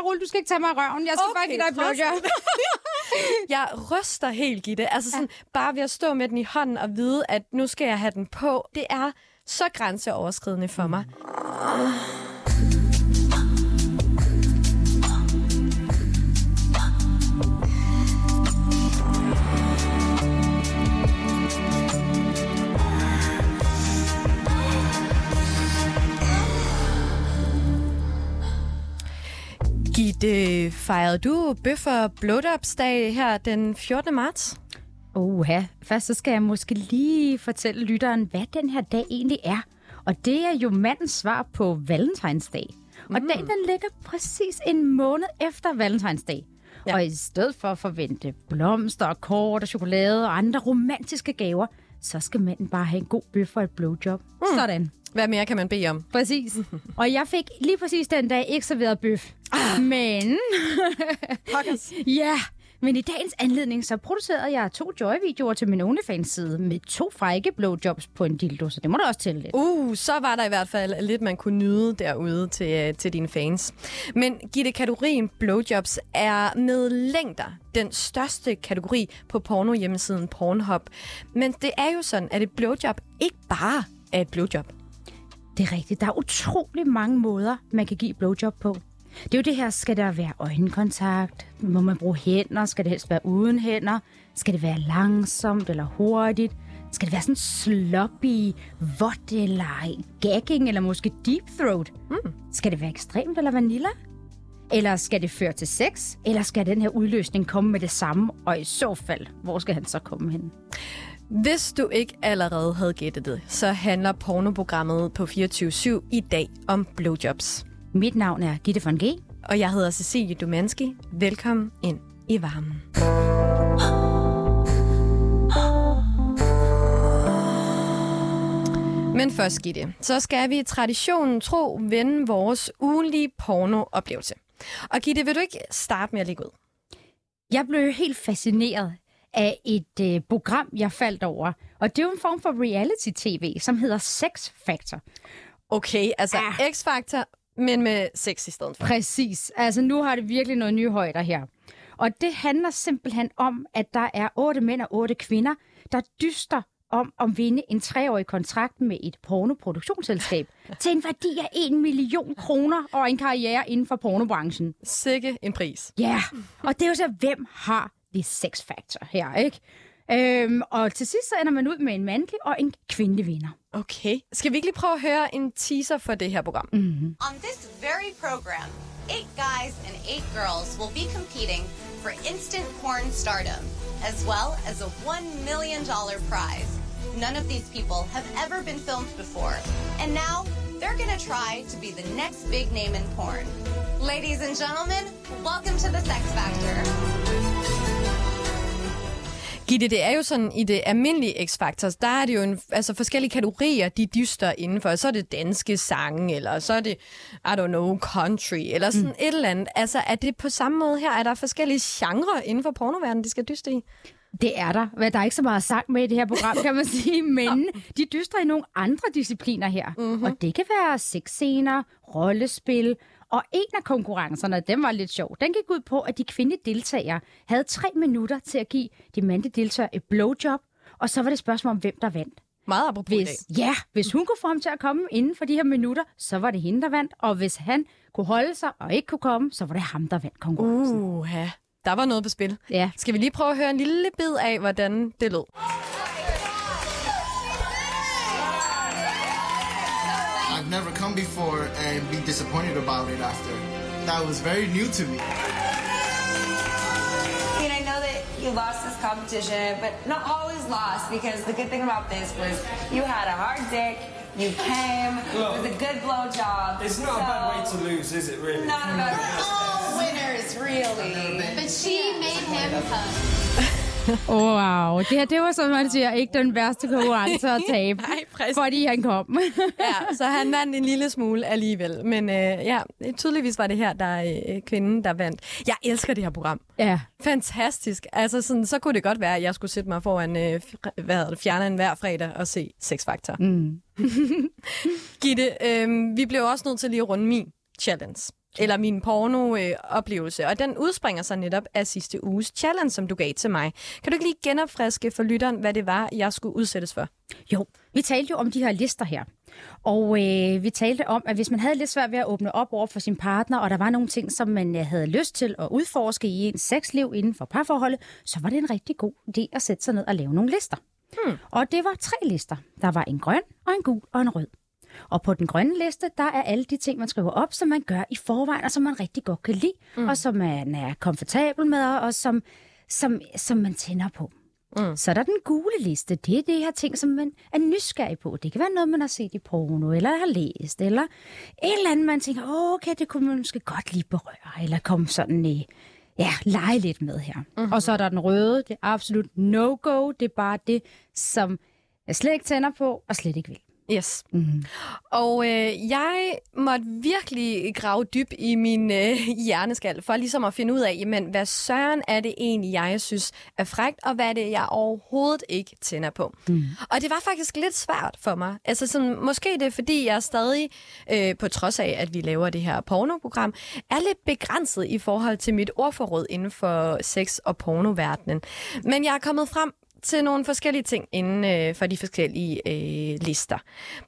bare rulle, du skal ikke tage mig i røven. Jeg skal okay, bare give dig blowjob. jeg ryster helt, Gitte. Altså sådan, ja. bare ved at stå med den i hånden og vide, at nu skal jeg have den på. Det er så grænseoverskridende for mig. Gitte, fejrede du bøf og blowjobsdag her den 14. marts? Oha, først så skal jeg måske lige fortælle lytteren, hvad den her dag egentlig er. Og det er jo mandens svar på Valentinsdag. Og mm. dagen den ligger præcis en måned efter Valentinsdag. Ja. Og i stedet for at forvente blomster, kort og chokolade og andre romantiske gaver, så skal manden bare have en god bøf og et blowjob. Mm. Sådan. Hvad mere kan man bede om? Præcis. Og jeg fik lige præcis den dag ikke serveret bøf. Ah. Men... ja, men i dagens anledning, så producerede jeg to Joy-videoer til min OnlyFans-side med to frække blowjobs på en dildo, så det må du også tælle lidt. Uh, så var der i hvert fald lidt, man kunne nyde derude til, øh, til dine fans. Men Gitte, kategorien blowjobs er med længder den største kategori på porno-hjemmesiden Pornhub. Men det er jo sådan, at et blowjob ikke bare er et blowjob. Det er rigtigt. Der er utrolig mange måder, man kan give blowjob på. Det er jo det her, skal der være øjenkontakt? Må man bruge hænder? Skal det helst være uden hænder? Skal det være langsomt eller hurtigt? Skal det være sådan sloppy, vådt eller gagging, eller måske deep throat? Mm. Skal det være ekstremt eller vanilla? Eller skal det føre til sex? Eller skal den her udløsning komme med det samme? Og i så fald, hvor skal han så komme hen? Hvis du ikke allerede havde gættet det, så handler pornoprogrammet på 24-7 i dag om blowjobs. Mit navn er Gitte von G. Og jeg hedder Cecilie Dumanski. Velkommen ind i varmen. Men først, Gitte, så skal vi traditionen tro vende vores ugenlige pornooplevelse. Og Gitte, vil du ikke starte med at lægge ud? Jeg blev helt fascineret af et øh, program, jeg faldt over. Og det er jo en form for reality-tv, som hedder Sex Factor. Okay, altså ah. X-Factor, men med sex i stedet for. Præcis. Altså nu har det virkelig noget nye højder her. Og det handler simpelthen om, at der er otte mænd og otte kvinder, der dyster om at vinde en treårig kontrakt med et pornoproduktionsselskab til en værdi af 1 million kroner og en karriere inden for pornobranchen. Sikke en pris. Ja, yeah. og det er jo så, hvem har det sex factor her, ikke? Øhm, og til sidst så ender man ud med en mandlig og en kvindelig vinder. Okay. Skal vi ikke lige prøve at høre en teaser for det her program? Mm-hmm. On this very program, eight guys and eight girls will be competing for instant porn stardom, as well as a $1 million prize. None of these people have ever been filmed before, and now they're gonna try to be the next big name in porn. Ladies and gentlemen, welcome to the Sex Factor. Gitte, det er jo sådan, i det almindelige X-Factors, der er det jo en, altså forskellige kategorier, de dyster indenfor. Så er det danske sange, eller så er det, I don't know, country, eller sådan mm. et eller andet. Altså, er det på samme måde her? Er der forskellige genrer inden for pornoverdenen, de skal dyste i? Det er der. Der er ikke så meget sang med i det her program, kan man sige, men de dyster i nogle andre discipliner her. Mm-hmm. Og det kan være sexscener, rollespil, og en af konkurrencerne, den var lidt sjov. Den gik ud på, at de kvindelige deltagere havde tre minutter til at give de mandlige deltagere et blowjob, og så var det spørgsmål om, hvem der vandt. Meget apropos hvis, Ja, hvis hun kunne få ham til at komme inden for de her minutter, så var det hende, der vandt. Og hvis han kunne holde sig og ikke kunne komme, så var det ham, der vandt konkurrencen. Uh, ja. Der var noget på spil. Ja. Skal vi lige prøve at høre en lille bid af, hvordan det lød? Never come before and be disappointed about it after. That was very new to me. I mean, I know that you lost this competition, but not always lost because the good thing about this was you had a hard dick, you came, Look, it was a good blowjob. It's not so, a bad way to lose, is it really? Not a bad way. All winners, really. But she made him come. Wow, det her, det var som man siger, ikke den værste konkurrence at tabe, Nej, fordi han kom. ja, så han vandt en lille smule alligevel. Men øh, ja, tydeligvis var det her, der er øh, kvinden, der vandt. Jeg elsker det her program. Ja. Fantastisk. Altså, sådan, så kunne det godt være, at jeg skulle sætte mig foran øh, hvad det, fjerneren hver fredag og se Sex Factor. Mm. Gitte, øh, vi blev også nødt til lige at runde min challenge. Eller min porno-oplevelse, og den udspringer sig netop af sidste uges challenge, som du gav til mig. Kan du ikke lige genopfriske for lytteren, hvad det var, jeg skulle udsættes for? Jo, vi talte jo om de her lister her. Og øh, vi talte om, at hvis man havde lidt svært ved at åbne op over for sin partner, og der var nogle ting, som man øh, havde lyst til at udforske i ens sexliv inden for parforholdet, så var det en rigtig god idé at sætte sig ned og lave nogle lister. Hmm. Og det var tre lister. Der var en grøn, og en gul og en rød. Og på den grønne liste, der er alle de ting, man skriver op, som man gør i forvejen, og som man rigtig godt kan lide, mm. og som man er komfortabel med, og som, som, som man tænder på. Mm. Så er der den gule liste. Det er det her ting, som man er nysgerrig på. Det kan være noget, man har set i porno, eller har læst, eller et eller andet, man tænker, okay, det kunne man måske godt lige berøre, eller komme sådan i, ja, lege lidt med her. Mm-hmm. Og så er der den røde, det er absolut no-go. Det er bare det, som jeg slet ikke tænder på, og slet ikke vil. Yes. Mm-hmm. Og øh, jeg måtte virkelig grave dyb i min øh, hjerneskal, for ligesom at finde ud af, jamen, hvad søren er det egentlig, jeg synes er frægt, og hvad er det, jeg overhovedet ikke tænder på. Mm. Og det var faktisk lidt svært for mig. Altså, sådan, måske det er, fordi jeg stadig, øh, på trods af, at vi laver det her pornoprogram, er lidt begrænset i forhold til mit ordforråd inden for sex- og pornoverdenen. Men jeg er kommet frem til nogle forskellige ting inden øh, for de forskellige øh, lister.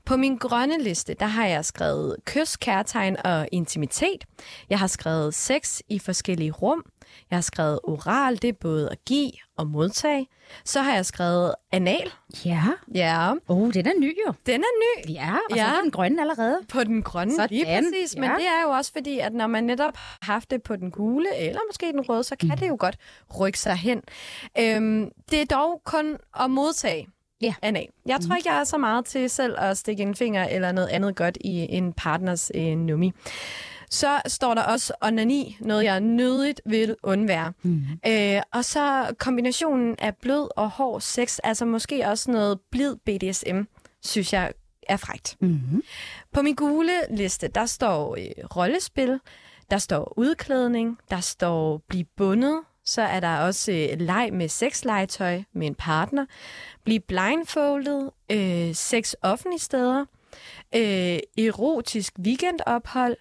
På min grønne liste, der har jeg skrevet kys, kærtegn og intimitet. Jeg har skrevet sex i forskellige rum. Jeg har skrevet oral, det er både at give og modtage. Så har jeg skrevet anal. Ja. Ja. Oh, den er ny jo. Den er ny. Ja, og ja. så er den grønne allerede. På den grønne, Sådan. lige præcis. Men Ja. det er jo også fordi, at når man netop har haft det på den gule, eller måske den røde, så kan Mm. det jo godt rykke sig hen. Øhm, det er dog kun at modtage Ja. anal. Jeg tror ikke, jeg er så meget til selv at stikke en finger eller noget andet godt i en partners øh, nummi. Så står der også onani, noget jeg nødigt vil undvære. Mm. Øh, og så kombinationen af blød og hård sex, altså måske også noget blid BDSM, synes jeg er frægt. Mm-hmm. På min gule liste, der står øh, rollespil, der står udklædning, der står blive bundet, så er der også øh, leg med sexlegetøj med en partner, blive blindfoldet, øh, sex offentlige steder, øh, erotisk weekendophold,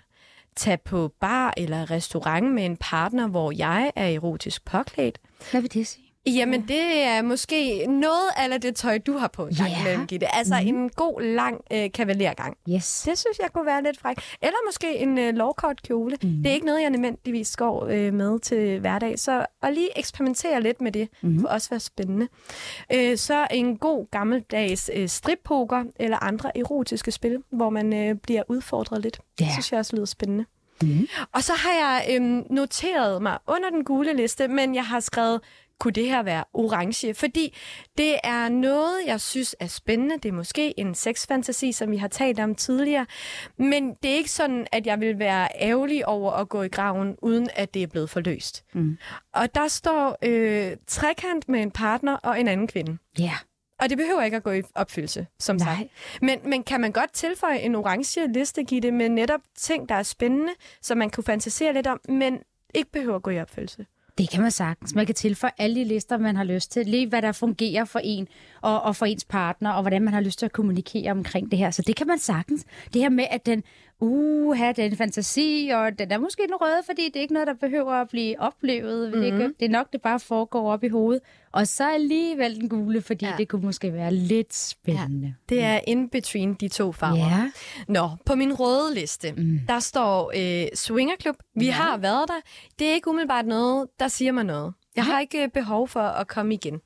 tage på bar eller restaurant med en partner, hvor jeg er erotisk påklædt. Hvad vil det sige? Jamen, det er måske noget af det tøj, du har på en gang imellem, Gitte. Altså mm. en god, lang øh, kavalergang. Yes. Det synes jeg kunne være lidt fræk. Eller måske en øh, lovkort kjole. Mm. Det er ikke noget, jeg nødvendigvis går øh, med til hverdag. Så at lige eksperimentere lidt med det, mm. kunne også være spændende. Øh, så en god gammeldags øh, strippoker eller andre erotiske spil, hvor man øh, bliver udfordret lidt. Det Ja. synes jeg også lyder spændende. Mm. Og så har jeg øhm, noteret mig under den gule liste, men jeg har skrevet, kunne det her være orange? Fordi det er noget, jeg synes er spændende. Det er måske en sexfantasi, som vi har talt om tidligere. Men det er ikke sådan, at jeg vil være ærgerlig over at gå i graven, uden at det er blevet forløst. Mm. Og der står øh, trekant med en partner og en anden kvinde. Ja. Og det behøver ikke at gå i opfyldelse, som Nej. sagt. Men, men kan man godt tilføje en orange liste, Gitte, med netop ting, der er spændende, som man kunne fantasere lidt om, men ikke behøver at gå i opfyldelse? Det kan man sagtens. Man kan tilføje alle de lister, man har lyst til. Lige hvad der fungerer for en og, og for ens partner, og hvordan man har lyst til at kommunikere omkring det her. Så det kan man sagtens. Det her med, at den, uh, have den fantasi, og den er måske den røde, fordi det er ikke noget, der behøver at blive oplevet. Mm-hmm. Det, det er nok, det bare foregår op i hovedet. Og så alligevel den gule, fordi ja. Ja. det kunne måske være lidt spændende. Ja. Det er in between de to farver. Ja. Nå, på min røde liste, mm. der står øh, swingerklub. Vi ja. har været der. Det er ikke umiddelbart noget, der siger mig noget. Jeg har ikke øh, behov for at komme igen.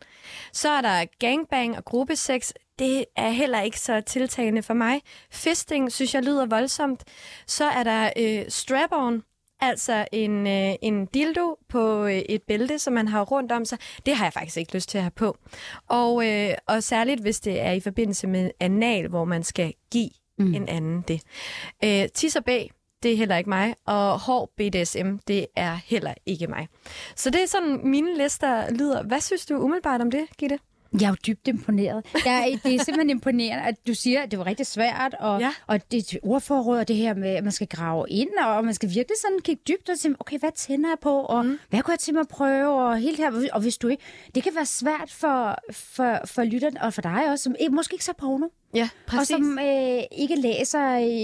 Så er der gangbang og gruppesex. Det er heller ikke så tiltagende for mig. Fisting synes jeg lyder voldsomt. Så er der øh, strap-on, altså en, øh, en dildo på øh, et bælte, som man har rundt om sig. Det har jeg faktisk ikke lyst til at have på. Og, øh, og særligt, hvis det er i forbindelse med anal, hvor man skal give mm. en anden det. Øh, tis og bag, det er heller ikke mig. Og hård BDSM, det er heller ikke mig. Så det er sådan, mine lister lyder. Hvad synes du umiddelbart om det, Gitte? Jeg er jo dybt imponeret. Jeg det er simpelthen imponerende, at du siger, at det var rigtig svært, og, Ja. og det ordforråd, og det her med, at man skal grave ind, og man skal virkelig sådan kigge dybt og sige, okay, hvad tænder jeg på, og mm. hvad kunne jeg til mig at prøve, og helt her, og hvis du ikke, det kan være svært for, for, for lytteren, og for dig også, som måske ikke så porno, Ja, og præcis. som øh, ikke læser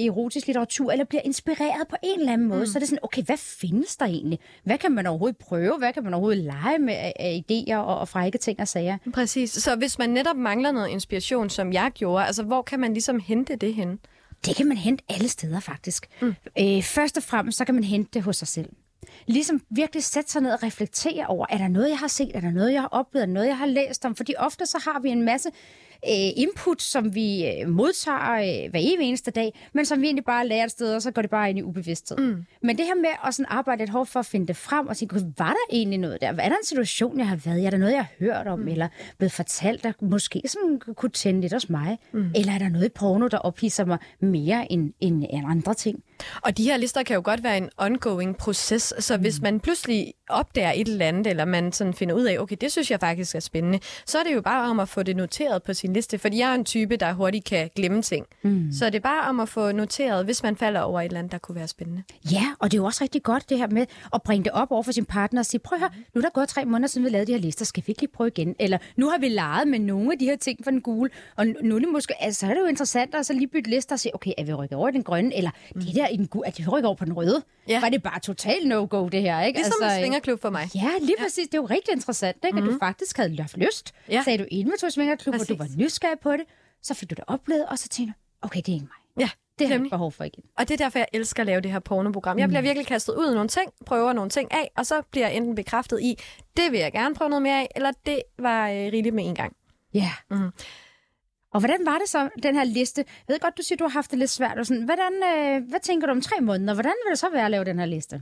erotisk litteratur, eller bliver inspireret på en eller anden måde, mm. så er det sådan, okay, hvad findes der egentlig? Hvad kan man overhovedet prøve? Hvad kan man overhovedet lege med af idéer og, og frække ting og sager? Præcis. Så hvis man netop mangler noget inspiration, som jeg gjorde, altså hvor kan man ligesom hente det hen? Det kan man hente alle steder, faktisk. Mm. Øh, først og fremmest, så kan man hente det hos sig selv. Ligesom virkelig sætte sig ned og reflektere over, er der noget, jeg har set, er der noget, jeg har oplevet, er der noget, jeg har læst om? Fordi ofte så har vi en masse øh, input, som vi øh, modtager øh, hver evig eneste dag, men som vi egentlig bare lærer et sted, og så går det bare ind i ubevidsthed. Mm. Men det her med at sådan arbejde lidt hårdt for at finde det frem og "Gud, var der egentlig noget der? Er der en situation, jeg har været i? Er der noget, jeg har hørt om, mm. eller blevet fortalt, der måske som kunne tænde lidt hos mig? Mm. Eller er der noget i porno, der ophidser mig mere end, end, end andre ting? Og de her lister kan jo godt være en ongoing proces, så mm. hvis man pludselig opdager et eller andet, eller man sådan finder ud af, okay, det synes jeg faktisk er spændende, så er det jo bare om at få det noteret på sin liste, fordi jeg er en type, der hurtigt kan glemme ting. Mm. Så det er bare om at få noteret, hvis man falder over et eller andet, der kunne være spændende. Ja, og det er jo også rigtig godt det her med at bringe det op over for sin partner og sige, prøv høre, nu er der gået tre måneder siden, vi lavede de her lister, skal vi ikke lige prøve igen? Eller nu har vi leget med nogle af de her ting for den gule, og nu er det måske, altså, så er det jo interessant at så lige bytte lister og sige, okay, er vi rykket over i den grønne, eller mm. det der i den gule, er det rykket over på den røde? Ja. Var det bare total no-go, det her, ikke? Ligesom altså, en øh, svingerklub for mig. Ja, lige ja. præcis. Det er jo rigtig interessant, ikke? Mm. At du faktisk havde lyst. Ja. Sagde du ind med to svingerklub, og du var nysgerrig på det, så fik du det oplevet, og så tænkte du, okay, det er ikke mig. Ja, Det har jeg behov for igen. Og det er derfor, jeg elsker at lave det her pornoprogram. Jeg bliver virkelig kastet ud i nogle ting, prøver nogle ting af, og så bliver jeg enten bekræftet i, det vil jeg gerne prøve noget mere af, eller det var øh, rigeligt med en gang. Ja. Mhm. Og hvordan var det så, den her liste? Jeg ved godt, du siger, du har haft det lidt svært. Og sådan. Hvordan, øh, hvad tænker du om tre måneder? Hvordan vil det så være at lave den her liste?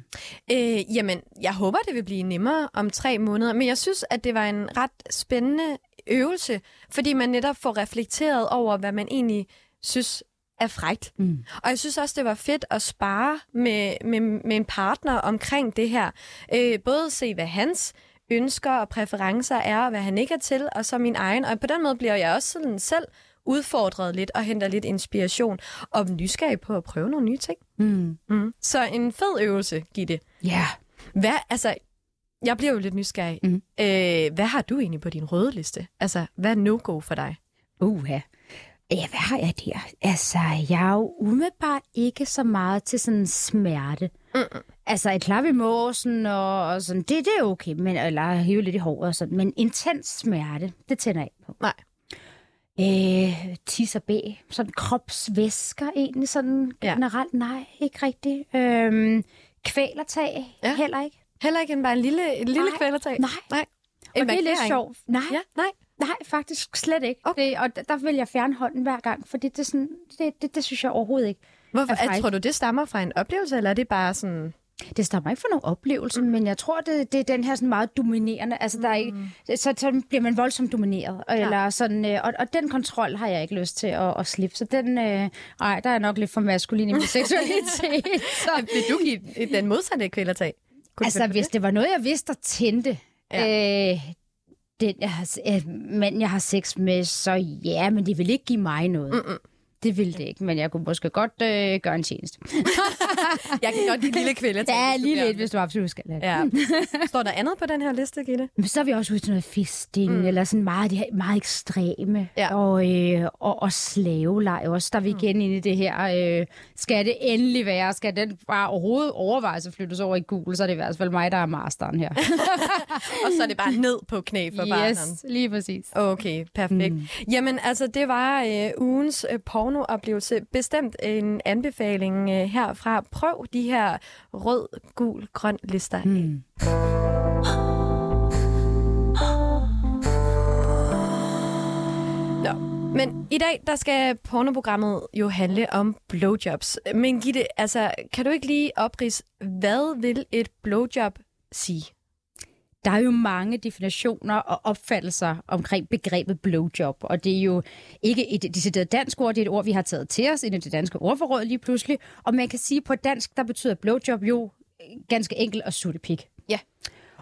Øh, jamen, jeg håber, det vil blive nemmere om tre måneder, men jeg synes, at det var en ret spændende øvelse, fordi man netop får reflekteret over, hvad man egentlig synes er frægt. Mm. Og jeg synes også, det var fedt at spare med, med, med en partner omkring det her. Øh, både se, hvad hans ønsker og præferencer er, og hvad han ikke er til, og så min egen. Og på den måde bliver jeg også sådan selv udfordret lidt og henter lidt inspiration og nysgerrig på at prøve nogle nye ting. Mm. Mm. Så en fed øvelse, Gitte. Ja. Hvad, altså, jeg bliver jo lidt nysgerrig. Mm. Øh, hvad har du egentlig på din røde liste? Altså, hvad er no-go for dig? Uha. Ja, hvad har jeg der? Altså, jeg er jo umiddelbart ikke så meget til sådan smerte. Mm-mm. Altså, et klap i måsen og, og sådan, det, det er okay, men, eller hive lidt i håret og sådan. Men intens smerte, det tænder jeg ikke på. Nej. Øh, tis og bæ, sådan kropsvæsker egentlig sådan Ja. generelt, nej, ikke rigtigt. Øhm, kvælertag, ja. heller ikke. Heller ikke bare en lille, en lille Nej. kvælertag? Nej. Nej. Og En det er lidt sjovt. Nej, Ja, nej. nej, faktisk slet ikke. Okay. Det, og der, der vil jeg fjerne hånden hver gang, for det, det, sådan, det, det, det synes jeg overhovedet ikke. Hvorfor? er tror du, det stammer fra en oplevelse, eller er det bare sådan... Det stammer ikke fra nogen oplevelse, mm. men jeg tror, det, det er den her sådan meget dominerende. Altså, der er ikke, så, så bliver man voldsomt domineret. Og, eller sådan, øh, og, og den kontrol har jeg ikke lyst til at, at slippe. Så den, øh, ej, der er nok lidt for maskulin i min seksualitet. Så. Vil du give den modsatte kvælertag? Altså, hvis det? det var noget, jeg vidste, der tændte, ja. øh, den, jeg har, øh, mand, jeg har sex med, så ja, men det vil ikke give mig noget. Mm-mm. Det ville det ikke, men jeg kunne måske godt øh, gøre en tjeneste. Jeg kan godt give lille kvælertag. Ja, lige lidt, hvis du absolut skal det. Ja. Står der andet på den her liste, Gitte? Men så er vi også ude til noget fisting, mm. eller sådan meget, det her, meget ekstreme. Ja. Og, øh, og, og slaveleg også. Der er vi igen inde i det her. Øh, skal det endelig være? Skal den bare overhovedet overvejes at flyttes over i Google? Så er det i hvert fald mig, der er masteren her. Og så er det bare ned på knæ for yes, lige præcis. Okay, perfekt. Mm. Jamen, altså, det var øh, ugens øh, pornooplevelse. Bestemt en anbefaling øh, herfra. Prøv de her rød, gul, grøn lister. Mm. Nå, men i dag, der skal pornoprogrammet jo handle om blowjobs. Men Gitte, altså, kan du ikke lige oprise, hvad vil et blowjob sige? Der er jo mange definitioner og opfattelser omkring begrebet blowjob, og det er jo ikke et decideret dansk ord, det er et ord, vi har taget til os ind i det danske ordforråd lige pludselig, og man kan sige på dansk, der betyder blowjob jo ganske enkelt at sutte pik. Ja.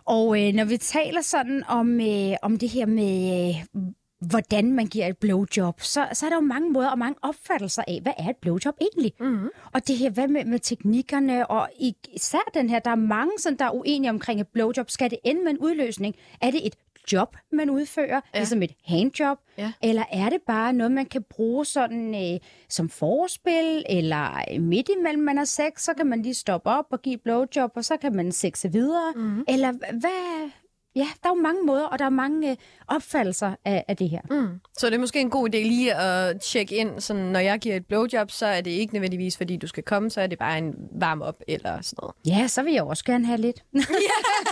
Og øh, når vi taler sådan om, øh, om det her med, øh, hvordan man giver et blowjob, så, så er der jo mange måder og mange opfattelser af, hvad er et blowjob egentlig? Mm-hmm. Og det her, hvad med, med teknikkerne, og især den her, der er mange, sådan, der er uenige omkring et blowjob. Skal det ende med en udløsning? Er det et job, man udfører, ja. ligesom et handjob? Ja. Eller er det bare noget, man kan bruge sådan øh, som forspil, eller øh, midt imellem man har sex, så kan man lige stoppe op og give et blowjob, og så kan man sexe videre? Mm. Eller hvad... Ja, der er jo mange måder, og der er mange øh, opfattelser af, af det her. Mm. Så det er måske en god idé lige at tjekke ind, sådan, når jeg giver et blowjob, så er det ikke nødvendigvis, fordi du skal komme, så er det bare en varm op eller sådan noget. Ja, så vil jeg også gerne have lidt.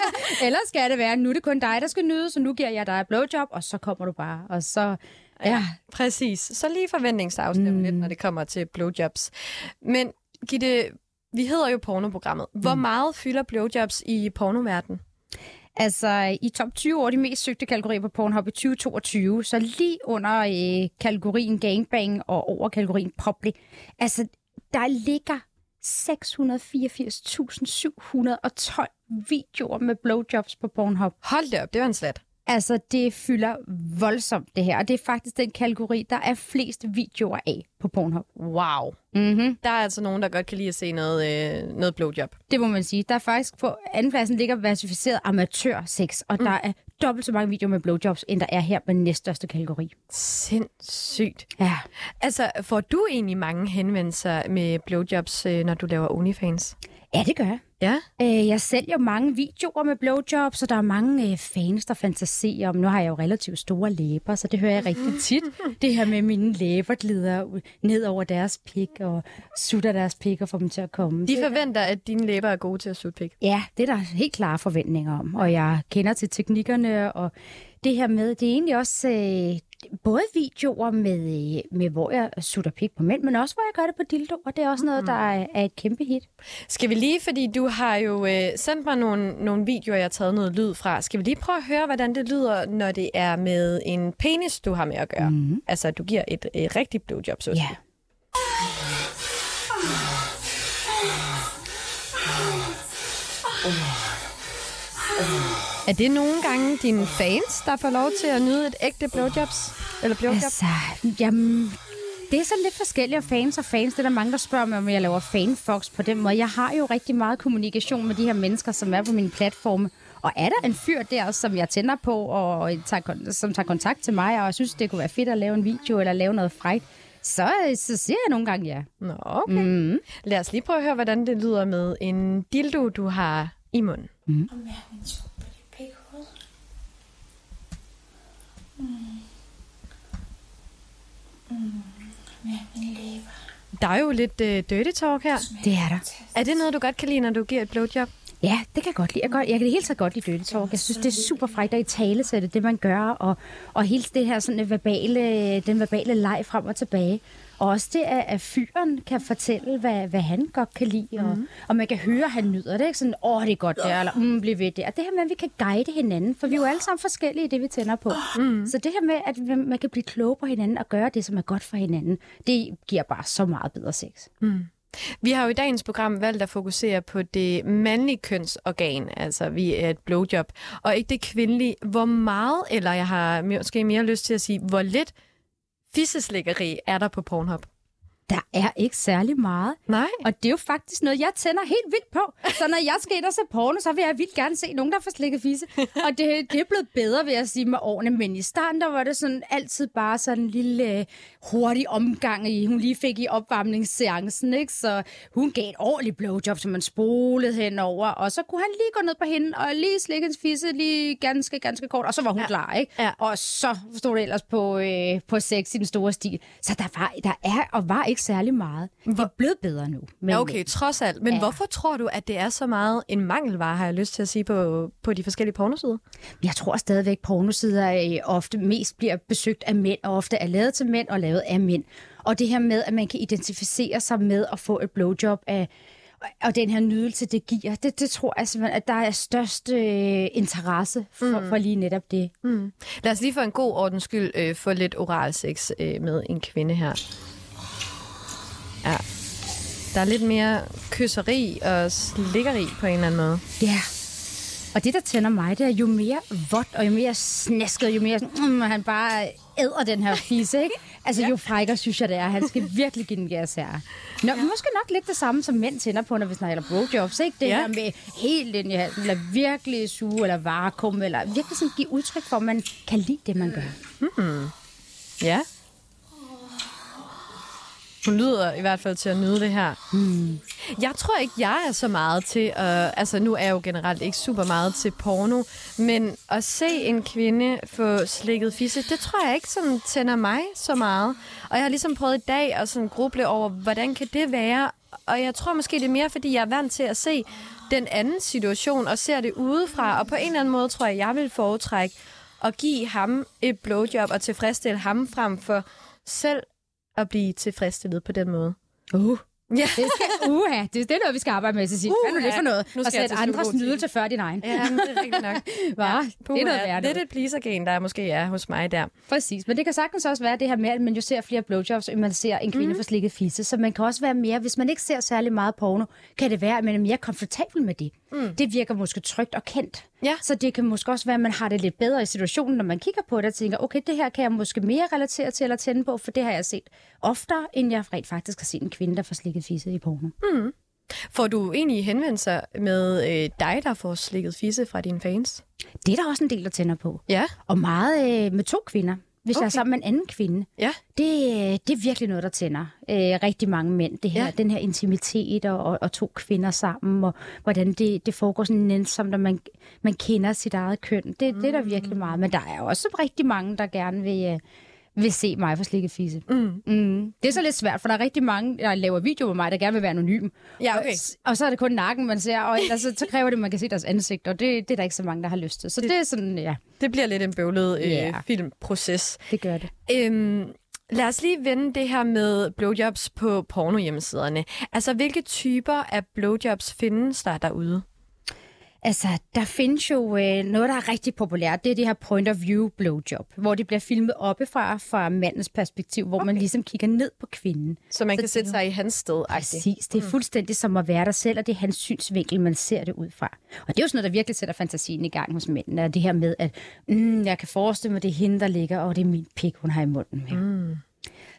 Eller skal det være, nu er det kun dig, der skal nyde, så nu giver jeg dig et blowjob, og så kommer du bare. Og så, ja, Præcis. Så lige forventningsafstemning mm. lidt, når det kommer til blowjobs. Men Gitte, vi hedder jo pornoprogrammet. Hvor meget fylder blowjobs i pornoverdenen? Altså, i top 20 over de mest søgte kategorier på Pornhub i 2022, så lige under øh, kategorien gangbang og over kategorien public, altså, der ligger 684.712 videoer med blowjobs på Pornhub. Hold det op, det var en slat. Altså, det fylder voldsomt, det her. Og det er faktisk den kategori, der er flest videoer af på Pornhub. Wow. Mm-hmm. Der er altså nogen, der godt kan lide at se noget, øh, noget blowjob. Det må man sige. Der er faktisk på andenpladsen ligger versificeret amatørsex, og mm. der er dobbelt så mange videoer med blowjobs, end der er her på den næststørste kategori. Sindssygt. Ja. Altså, får du egentlig mange henvendelser med blowjobs, øh, når du laver OnlyFans? Ja, det gør jeg. Ja. Øh, jeg sælger mange videoer med blowjobs, så der er mange øh, fans, der fantaserer om. Nu har jeg jo relativt store læber, så det hører jeg rigtig tit. det her med mine læber glider ned over deres pik og sutter deres pik og får dem til at komme. De forventer, at dine læber er gode til at sutte pik. Ja, det er der helt klare forventninger om, og jeg kender til teknikkerne, og det her med, det er egentlig også øh, både videoer med, øh, med, hvor jeg sutter pik på mænd, men også hvor jeg gør det på dildo, og det er også noget, der er, er et kæmpe hit. Skal vi lige, fordi du har jo øh, sendt mig nogle, nogle videoer, jeg har taget noget lyd fra. Skal vi lige prøve at høre, hvordan det lyder, når det er med en penis, du har med at gøre? Mm. Altså, du giver et, et rigtigt blowjob, så at Er det nogle gange dine fans, der får lov til at nyde et ægte blowjobs? Eller blowjob? Altså, jamen, det er sådan lidt forskellige fans og fans. Det er der mange, der spørger mig, om jeg laver fanfox på den måde. Jeg har jo rigtig meget kommunikation med de her mennesker, som er på min platforme. Og er der en fyr der, som jeg tænder på, og tager, som tager kontakt til mig, og jeg synes, det kunne være fedt at lave en video eller lave noget frækt, så, så siger jeg nogle gange ja. Nå, okay. Mm. Lad os lige prøve at høre, hvordan det lyder med en dildo, du har i munden. Der er jo lidt uh, dirty talk her. Det er der. Er det noget, du godt kan lide, når du giver et blowjob? Ja, det kan jeg godt lide. Jeg, godt, jeg kan det hele taget godt lide dirty talk. Jeg synes, det er super frækt at i tale sætte det, man gør, og, og hele det her sådan, verbale, den verbale leg frem og tilbage. Og også det, at, at fyren kan fortælle, hvad, hvad han godt kan lide, og, og man kan høre, at han nyder det. Ikke sådan, åh, det er godt der, eller mm, bliv ved det. Og det her med, at vi kan guide hinanden, for vi er jo alle sammen forskellige i det, vi tænder på. Mm. Så det her med, at man kan blive klogere på hinanden og gøre det, som er godt for hinanden, det giver bare så meget bedre sex. Vi har jo i dagens program valgt at fokusere på det mandlige kønsorgan, altså vi er et blowjob, og ikke det kvindelige. Hvor meget, eller jeg har måske mere lyst til at sige, hvor lidt fisseslikkeri er der på Pornhub? Der er ikke særlig meget. Nej. Og det er jo faktisk noget, jeg tænder helt vildt på. Så når jeg skal ind og se porno, så vil jeg vildt gerne se nogen, der får slikket fisse. Og det, det er blevet bedre, vil jeg sige, med årene. Men i starten, der var det sådan altid bare sådan en lille øh, hurtig omgang, i, hun lige fik i opvarmningsseancen. Ikke? Så hun gav et ordentligt blowjob, som man spolede henover. Og så kunne han lige gå ned på hende og lige slikke en fisse lige ganske, ganske kort. Og så var hun ja. klar, ikke? Ja. Og så stod det ellers på, øh, på sex i den store stil. Så der, var, der er og var ikke særlig meget. Det er blevet bedre nu. Men, Ja, okay, trods alt. Men ja. Hvorfor tror du, at det er så meget en mangelvare, har jeg lyst til at sige, på, på de forskellige pornosider? Jeg tror stadigvæk, pornosider øh, ofte mest bliver besøgt af mænd, og ofte er lavet til mænd og lavet af mænd. Og det her med, at man kan identificere sig med at få et blowjob af og den her nydelse, det giver, det, det tror jeg simpelthen, at der er størst øh, interesse for, mm. for lige netop det. Mm. Lad os lige for en god ordens skyld øh, få lidt oral sex øh, med en kvinde her. Ja. Der er lidt mere kysseri og slikkeri på en eller anden måde. Ja. Og det, der tænder mig, det er jo mere vådt, og jo mere snasket, jo mere sådan, mm, han bare æder den her fisse, ikke? Altså, jo frækker synes jeg, det er. Han skal virkelig give den gas her. Nå, ja. måske nok lidt det samme, som mænd tænder på, når vi snakker blowjobs, ikke? Det Ja. ja. her med helt ind i halsen, eller virkelig suge, eller vakuum, eller virkelig sådan give udtryk for, at man kan lide det, man gør. Ja. Hun lyder i hvert fald til at nyde det her. Hmm. Jeg tror ikke, jeg er så meget til øh, Altså, nu er jeg jo generelt ikke super meget til porno, men at se en kvinde få slikket fisse, det tror jeg ikke sådan tænder mig så meget. Og jeg har ligesom prøvet i dag at sådan gruble over, hvordan kan det være? Og jeg tror måske, det er mere, fordi jeg er vant til at se den anden situation og ser det udefra. Og på en eller anden måde tror jeg, jeg vil foretrække at give ham et blowjob og tilfredsstille ham frem for selv at blive tilfredsstillet på den måde. Uh. Ja. Det skal, uha, det, det er noget, vi skal arbejde med, Cecilie. Hvad er nu det for noget? Nu Og skal jeg sætte andres nydelse før din egen. Ja, det er rigtigt nok. Hva? Ja, det er noget værd Lidt noget. et pleaser-gen, der måske er hos mig der. Præcis, men det kan sagtens også være det her med, at man jo ser flere blowjobs, end man ser en kvinde mm. få slikket fisse. Så man kan også være mere, hvis man ikke ser særlig meget porno, kan det være, at man er mere komfortabel med det. Mm. Det virker måske trygt og kendt. Ja. Så det kan måske også være, at man har det lidt bedre i situationen, når man kigger på det og tænker, okay, det her kan jeg måske mere relatere til eller tænde på, for det har jeg set oftere, end jeg rent faktisk har set en kvinde, der får slikket fisse i porno. Mm. Får du egentlig henvendelser med øh, dig, der får slikket fisse fra dine fans? Det er der også en del, der tænder på. Ja. Og meget øh, med to kvinder. Hvis okay. jeg er sammen med en anden kvinde. Ja. Det, øh, det er virkelig noget, der tænder øh, rigtig mange mænd. Det her, Ja. Den her intimitet og, og, og to kvinder sammen, og hvordan det, det foregår sådan nænsomt, når man, man kender sit eget køn. Det, mm. det er der virkelig meget. Men der er også rigtig mange, der gerne vil, øh, vil se mig for slikket fisse. Mm. Mm. Det er så lidt svært, for der er rigtig mange, der laver videoer med mig, der gerne vil være anonym. Ja, okay. Og, og så er det kun nakken, man ser, og ellers så, så kræver det, at man kan se deres ansigt, og det, det er der ikke så mange, der har lyst til. Så det, det er sådan, ja, Det bliver lidt en bøvlet øh, filmproces. det gør det. Øhm, lad os lige vende det her med blowjobs på pornohjemmesiderne. Altså, hvilke typer af blowjobs findes der derude? Altså, der findes jo øh, noget, der er rigtig populært. Det er det her point of view blowjob, hvor det bliver filmet oppefra fra mandens perspektiv, hvor okay. man ligesom kigger ned på kvinden. Så man Så kan sætte sig i hans sted. -agtigt. Præcis. Det er fuldstændig som at være der selv, og det er hans synsvinkel, man ser det ud fra. Og det er jo sådan noget, der virkelig sætter fantasien i gang hos mændene. Og det her med, at mm, jeg kan forestille mig, det er hende, der ligger, og det er min pik, hun har i munden. Ja. Mm.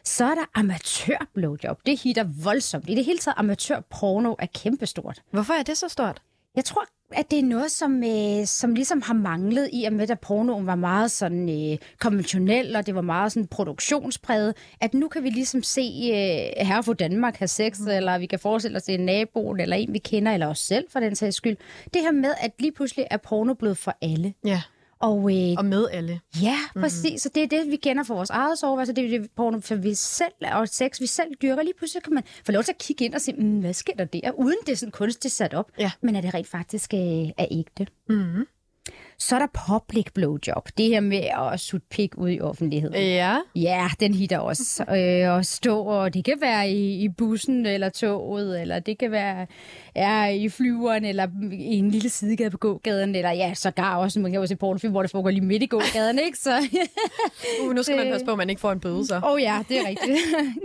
Så er der amatør blowjob. Det hitter voldsomt. I det hele taget amatør porno er kæmpestort. Hvorfor er det så stort? Jeg tror, at det er noget, som, øh, som ligesom har manglet i og med, at pornoen var meget sådan øh, konventionel, og det var meget sådan produktionspræget, at nu kan vi ligesom se øh, her fra Danmark have sex, mm. eller vi kan forestille os, det er naboen, eller en, vi kender, eller os selv for den sags skyld. Det her med, at lige pludselig er porno blevet for alle. Ja. Og, øh, Og med alle. Ja, præcis. Mm. Så det er det, vi kender fra vores eget soveværelse. Det er det porno, som vi selv, og sex, vi selv dyrker. Lige pludselig kan man få lov til at kigge ind og se, mm, hvad sker der der? Uden det er sådan kunstigt sat op. Ja. Men er det rent faktisk øh, er ægte? Mm. Så er der public blowjob. Det her med at sutte pik ud i offentligheden. Ja. Ja, den hitter også. Øh, at stå, og det kan være i, i bussen eller toget, eller det kan være ja, i flyveren, eller i en lille sidegade på gågaden, eller ja, sågar også, man kan jo se pornofilm, hvor det foregår lige midt i gågaden, ikke? Så, Uh, nu skal man Det- passe på, at man ikke får en bøde så. Åh oh, ja, det er rigtigt.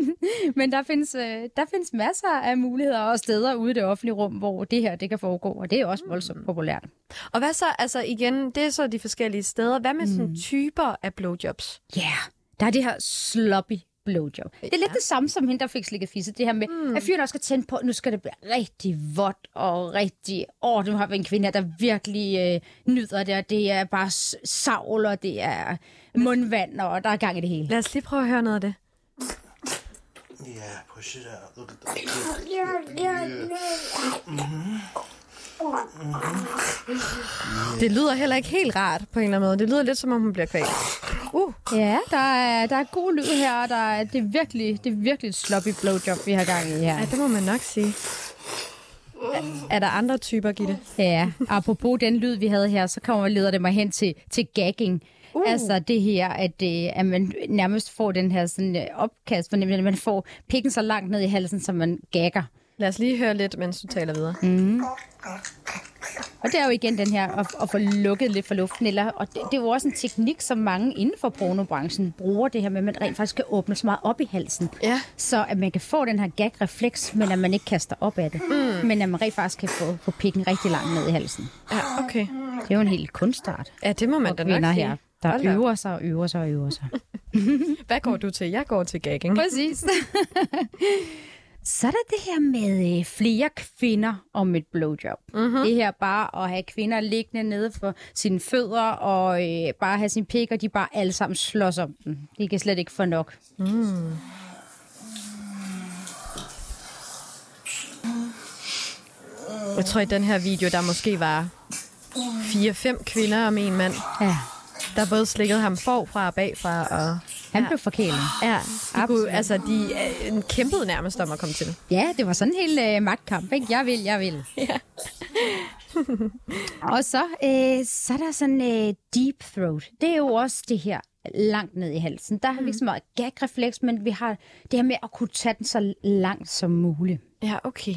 Men der findes, øh, der findes masser af muligheder og steder ude i det offentlige rum, hvor det her det kan foregå, og det er også voldsomt populært. Og hvad så, altså igen, det er så de forskellige steder. Hvad med sådan typer af blowjobs? Ja, yeah. der er det her sloppy blowjob. Det er lidt det samme som hende, der fik slikket fisse. Det her med, mm. at fyren også skal tænde på, nu skal det blive rigtig vådt og rigtig... Åh, nu har vi en kvinde her, der virkelig øh, nyder det, og det er bare savl, og det er mundvand, og der er gang i det hele. Lad os lige prøve at høre noget af det. Yeah, push it out. Look at that. Det lyder heller ikke helt rart på en eller anden måde. Det lyder lidt som om hun bliver kvalt. Uh, Ja, der er, der er god lyd her, og der er, det, er virkelig, det er virkelig et sloppy blowjob, vi har gang i her. ja, det må man nok sige. Er, er der andre typer, Gitte? Ja, apropos den lyd, vi havde her, så kommer leder det mig hen til, til gagging. Uh. Altså det her, at, øh, at man nærmest får den her sådan, øh, opkast, for nemlig, at man får pikken så langt ned i halsen, så man gagger. Lad os lige høre lidt, mens du taler videre. Og det er jo igen den her at, at få lukket lidt for luften. Eller, og det, det er jo også en teknik, som mange inden for pornobranchen bruger, det her med, at man rent faktisk kan åbne så meget op i halsen. Ja. Så at man kan få den her gag-refleks, men at man ikke kaster op af det. Mm. Men at man rent faktisk kan få, få pikken rigtig langt ned i halsen. Ja, okay. Det er jo en helt kunstart. Ja, det må man da nok her, der Hold op. øver sig og øver sig og øver sig. Hvad går du til? Jeg går til gagging. Præcis. Så er der det her med øh, flere kvinder om et blowjob. Mm-hmm. Det her bare at have kvinder liggende nede for sine fødder, og øh, bare have sin pik, og de bare alle sammen slås om den. De kan slet ikke få nok. Mm. Jeg tror, i den her video, der måske var fire-fem kvinder om en mand. Ja. Der både slikkede ham forfra og bagfra. Og, Han blev forkælet. ja, de, kunne, altså, de øh, kæmpede nærmest om at komme til. Ja, det var sådan en hel øh, magtkamp, ikke? Jeg vil, jeg vil. Ja. Og så, øh, så er der sådan øh, deep throat. Det er jo også det her langt ned i halsen. Der har vi ikke så meget gag-refleks, men vi har det her med at kunne tage den så langt som muligt. Ja, okay.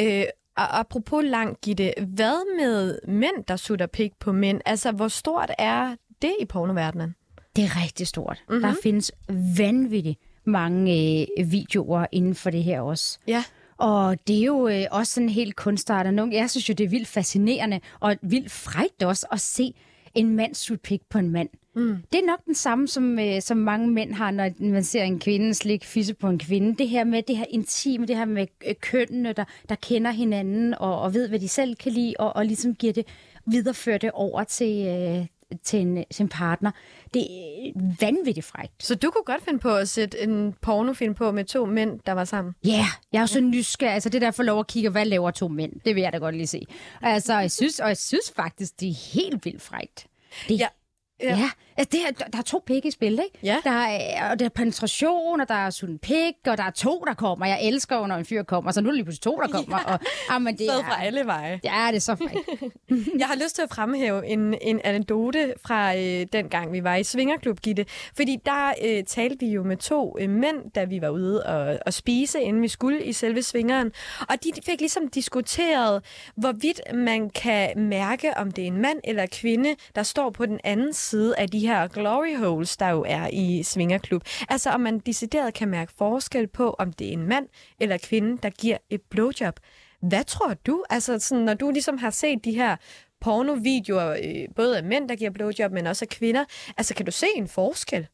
Øh, og apropos langt, Gitte, hvad med mænd, der sutter pik på mænd? Altså, hvor stort er det i pornoverdenen? Det er rigtig stort. Mm-hmm. Der findes vanvittigt mange øh, videoer inden for det her også. Ja. Og det er jo øh, også sådan helt kunstartet. Nogle- Jeg synes jo, det er vildt fascinerende og vildt frægt også at se en mand pik på en mand. Mm. Det er nok den samme, som, øh, som mange mænd har, når man ser en kvinde slikke fisse på en kvinde. Det her med det her intime, det her med øh, kønnene, der, der kender hinanden og, og ved, hvad de selv kan lide, og, og ligesom giver det, viderefører det over til, øh, til, en, en partner. Det er vanvittigt frægt. Så du kunne godt finde på at sætte en pornofilm på med to mænd, der var sammen? Ja, yeah, jeg er så nysgerrig. Altså det der for lov at kigge, hvad laver to mænd? Det vil jeg da godt lige se. Altså, jeg synes, og jeg synes faktisk, det er helt vildt frægt. Det, Ja. Ja, ja altså, det er, der, der er to pik i spil, ikke? Ja. Der er, og der er penetration, og der er sådan pik, og der er to, der kommer. Jeg elsker jo, når en fyr kommer, så nu er det lige pludselig to, der kommer. Ja. Og, jamen, det Fed er, fra alle veje. ja, det er så frækt. Jeg har lyst til at fremhæve en, en anekdote fra øh, den gang, vi var i Svingerklub, Gitte. Fordi der øh, talte vi jo med to øh, mænd, da vi var ude og, og spise, inden vi skulle i selve svingeren. Og de fik ligesom diskuteret, hvorvidt man kan mærke, om det er en mand eller kvinde, der står på den anden side af de her glory holes, der jo er i Svingerklub. Altså om man decideret kan mærke forskel på, om det er en mand eller kvinde, der giver et blowjob. Hvad tror du? Altså, sådan, når du ligesom har set de her pornovideoer, øh, både af mænd, der giver blowjob, men også af kvinder, altså kan du se en forskel?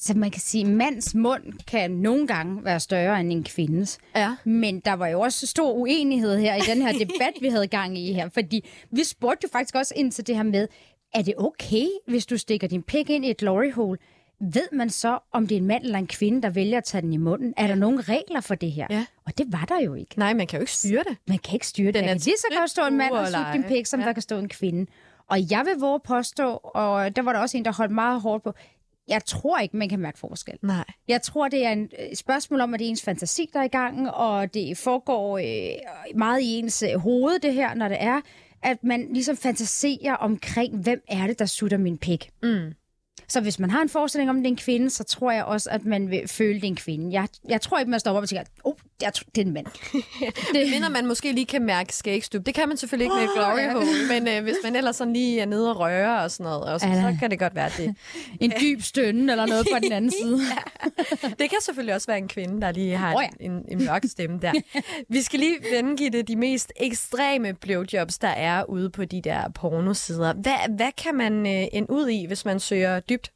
Så man kan sige, at mands mund kan nogle gange være større end en kvindes. Ja. Men der var jo også stor uenighed her i den her debat, vi havde gang i her. Fordi vi spurgte jo faktisk også ind til det her med, er det okay, hvis du stikker din pik ind i et glory hole? Ved man så, om det er en mand eller en kvinde, der vælger at tage den i munden? Er der nogle regler for det her? Ja. Og det var der jo ikke. Nej, man kan jo ikke styre det. Man kan ikke styre det. Den Der er kan lige så godt stå en mand og sutte din pik, som ja. der kan stå en kvinde. Og jeg vil våge påstå, og der var der også en, der holdt meget hårdt på, jeg tror ikke, man kan mærke forskel. Nej. Jeg tror, det er en øh, spørgsmål om, at det er ens fantasi, der er i gang, og det foregår øh, meget i ens øh, hoved, det her, når det er, at man ligesom fantaserer omkring, hvem er det, der sutter min pik. Mm. Så hvis man har en forestilling om, det er en kvinde, så tror jeg også, at man vil føle, det er en kvinde. Jeg, jeg tror ikke, man står op og tænker, oh, jeg tror, det er en mand. Det minder man måske lige kan mærke skægstup. Det kan man selvfølgelig ikke med et Åh, glory ja. hole, men øh, hvis man ellers sådan lige er nede og rører og sådan noget, også, Ja. så kan det godt være det. En dyb stønne eller noget på den anden side. Det kan selvfølgelig også være en kvinde, der lige har oh, ja. en, en mørk stemme der. Vi skal lige vende Gitte, de mest ekstreme blowjobs, der er ude på de der pornosider. Hvad, hvad kan man øh, ende ud i, hvis man søger dybt?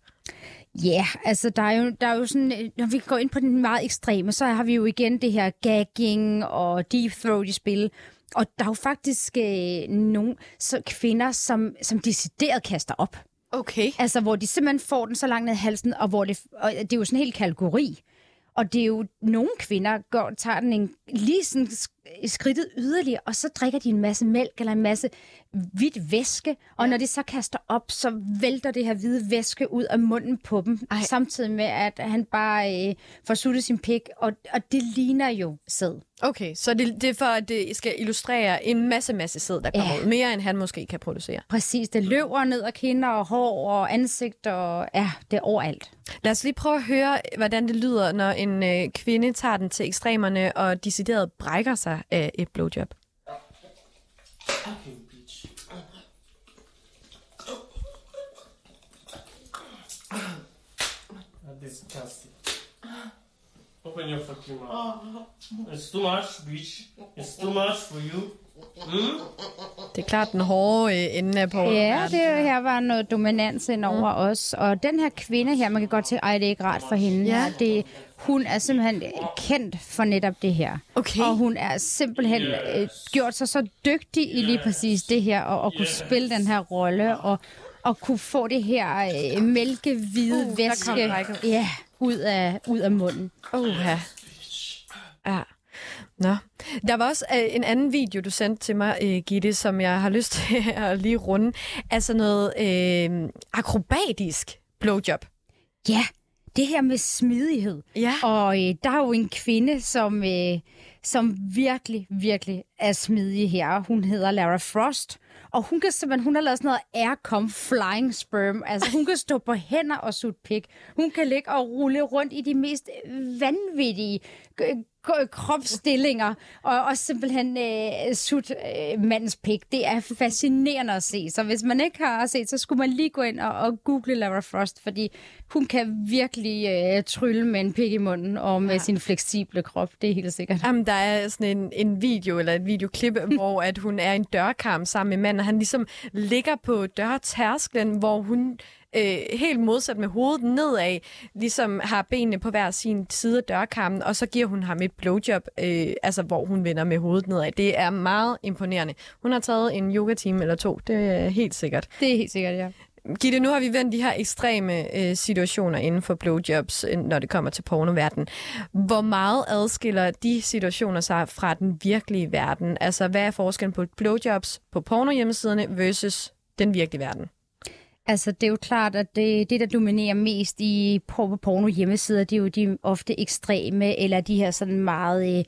Ja, yeah, altså der er, jo, der er jo sådan, øh, når vi går ind på den meget ekstreme, så har vi jo igen det her gagging og deep throat i spil. Og der er jo faktisk øh, nogle så kvinder, som, som decideret kaster op. Okay. Altså, hvor de simpelthen får den så langt ned i halsen, og hvor det, og det er jo sådan en hel kategori. Og det er jo, nogle kvinder går, tager den en, lige sådan skridtet yderligere, og så drikker de en masse mælk eller en masse hvidt væske, og ja. når de så kaster op, så vælter det her hvide væske ud af munden på dem, Ej. Ej. samtidig med, at han bare øh, får suttet sin pik, og, og det ligner jo sæd. Okay, så det, det er for, at det skal illustrere en masse, masse sæd, der kommer Ja. ud. Mere, end han måske kan producere. Præcis, det løber ned af kinder og hår og ansigt, og ja, det er overalt. Lad os lige prøve at høre, hvordan det lyder, når en øh, kvinde tager den til ekstremerne og decideret brækker sig af et blowjob. Okay, bitch. Open your fucking mouth. It's too much, bitch. It's too much for you. Hmm? Det er klart den hårde øh, ende af porno. Ja, det er, her var noget dominans ind over mm. os. Og den her kvinde her, man kan godt tænke, ej, det er ikke rart for hende. Ja. Det, hun er simpelthen kendt for netop det her. Okay. Og hun er simpelthen øh, gjort sig så dygtig i lige præcis det her, og, og kunne spille den her rolle, og, og kunne få det her øh, mælkehvide Uh, væske ja, ud, af, ud af munden. Uh, ja. ja. Nå. Der var også øh, en anden video, du sendte til mig, øh, Gitte, som jeg har lyst til at lige runde. Altså noget øh, akrobatisk blowjob. Ja, det her med smidighed. Ja. Og øh, der er jo en kvinde, som, øh, som virkelig, virkelig er smidig her. Hun hedder Lara Frost. Og hun kan simpelthen, hun har lavet sådan noget aircom flying sperm. Altså hun kan stå på hænder og sutte pik. Hun kan ligge og rulle rundt i de mest vanvittige øh, kropsstillinger. Og, og simpelthen øh, sutte øh, mandens pik. Det er fascinerende at se. Så hvis man ikke har set, så skulle man lige gå ind og, og google Lara Frost. Fordi hun kan virkelig øh, trylle med en pik i munden og med ja. sin fleksible krop. Det er helt sikkert. Jamen, der er sådan en, en video, eller et videoklip, hvor at hun er i en dørkarm sammen med manden, og han ligesom ligger på dørtærsklen, hvor hun øh, helt modsat med hovedet nedad, ligesom har benene på hver sin side af dørkarmen, og så giver hun ham et blowjob, øh, altså hvor hun vender med hovedet nedad. Det er meget imponerende. Hun har taget en yoga-time eller to, det er helt sikkert. Det er helt sikkert, ja. Gitte, nu har vi vendt de her ekstreme øh, situationer inden for blowjobs, øh, når det kommer til pornoverdenen. Hvor meget adskiller de situationer sig fra den virkelige verden? Altså, hvad er forskellen på blowjobs på pornohjemmesiderne versus den virkelige verden? Altså, det er jo klart, at det, det der dominerer mest i por- porno hjemmesider, det er jo de ofte ekstreme, eller de her sådan meget øh,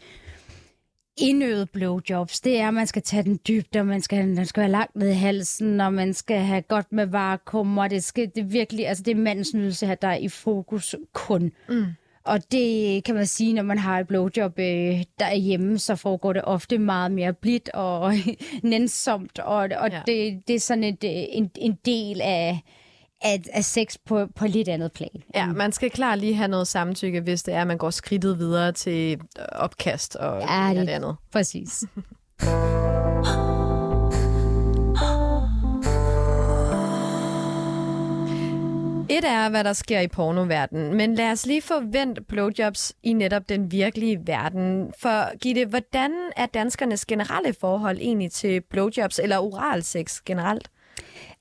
indøvede blowjobs. Det er, at man skal tage den dybt, og man skal, den skal være langt ned i halsen, og man skal have godt med varekum, og det, skal, det er virkelig, altså det er mandens nydelse her, der er i fokus kun. Mm. Og det kan man sige, når man har et blowjob øh, derhjemme, så foregår det ofte meget mere blidt og nænsomt, og, og Ja. det, det er sådan et, øh, en, en del af, af, af sex på, på et lidt andet plan. Ja, man skal klart lige have noget samtykke, hvis det er, at man går skridtet videre til opkast og ja, det- det andet. Præcis. Et er, hvad der sker i pornoverdenen, men lad os lige forvente blowjobs i netop den virkelige verden. For Gitte, hvordan er danskernes generelle forhold egentlig til blowjobs eller oralsex generelt?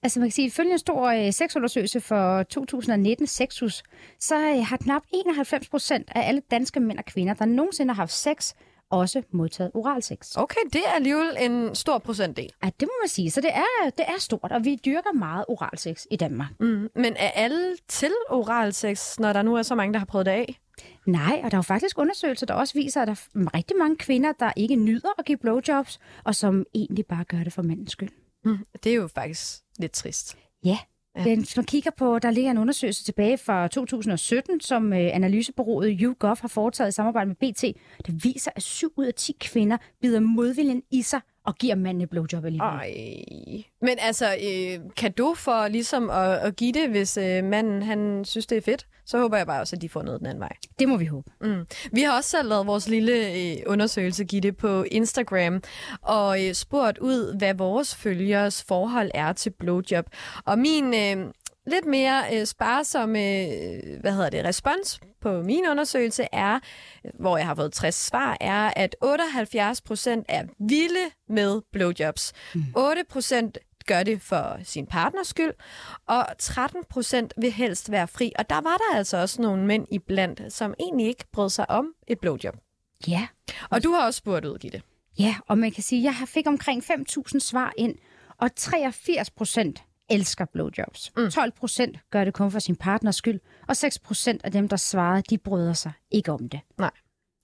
Altså man kan sige, at ifølge en stor øh, sexundersøgelse for 2019 Sexus, så øh, har knap 91 procent af alle danske mænd og kvinder, der nogensinde har haft sex, også modtaget oralsex. Okay, det er alligevel en stor procentdel. Ja, det må man sige. Så det er, det er stort, og vi dyrker meget oralsex i Danmark. Mm. Men er alle til oralsex, når der nu er så mange, der har prøvet det af? Nej, og der er jo faktisk undersøgelser, der også viser, at der er rigtig mange kvinder, der ikke nyder at give blowjobs, og som egentlig bare gør det for mandens skyld. Mm. Det er jo faktisk lidt trist. Ja. Ja. Hvis man kigger på, der ligger en undersøgelse tilbage fra 2017, som øh, analysebureauet YouGov har foretaget i samarbejde med BT. Det viser, at 7 ud af 10 kvinder bider modviljen i sig og giver manden et blowjob alligevel. Ej. Men altså, øh, kan du for ligesom at, at give det, hvis øh, manden han synes, det er fedt? Så håber jeg bare også, at de får noget den anden vej. Det må vi håbe. Mm. Vi har også selv lavet vores lille øh, undersøgelse, Gitte, på Instagram, og øh, spurgt ud, hvad vores følgers forhold er til blowjob. Og min øh, lidt mere øh, sparsomme øh, hvad hedder det, respons på min undersøgelse er, hvor jeg har fået 60 svar, er, at 78 procent er vilde med blowjobs. Mm. 8 procent gør det for sin partners skyld, og 13 procent vil helst være fri. Og der var der altså også nogle mænd iblandt, som egentlig ikke brød sig om et blowjob. Ja. Og du har også spurgt ud, Gitte. Ja, og man kan sige, at jeg fik omkring 5.000 svar ind, og 83 procent elsker blowjobs. Mm. 12 procent gør det kun for sin partners skyld, og 6 procent af dem, der svarede, de bryder sig ikke om det. Nej.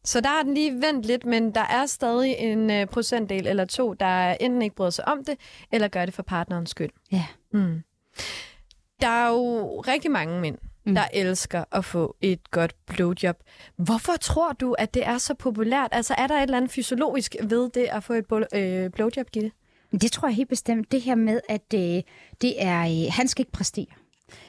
Så der er den lige vendt lidt, men der er stadig en øh, procentdel eller to, der enten ikke bryder sig om det, eller gør det for partnerens skyld. Ja. Mm. Der er jo rigtig mange mænd, Mm. der elsker at få et godt blowjob. Hvorfor tror du, at det er så populært? Altså, er der et eller andet fysiologisk ved det at få et øh, blowjob, Gitte? Det tror jeg helt bestemt. Det her med, at øh, det er, øh, han skal ikke præstere.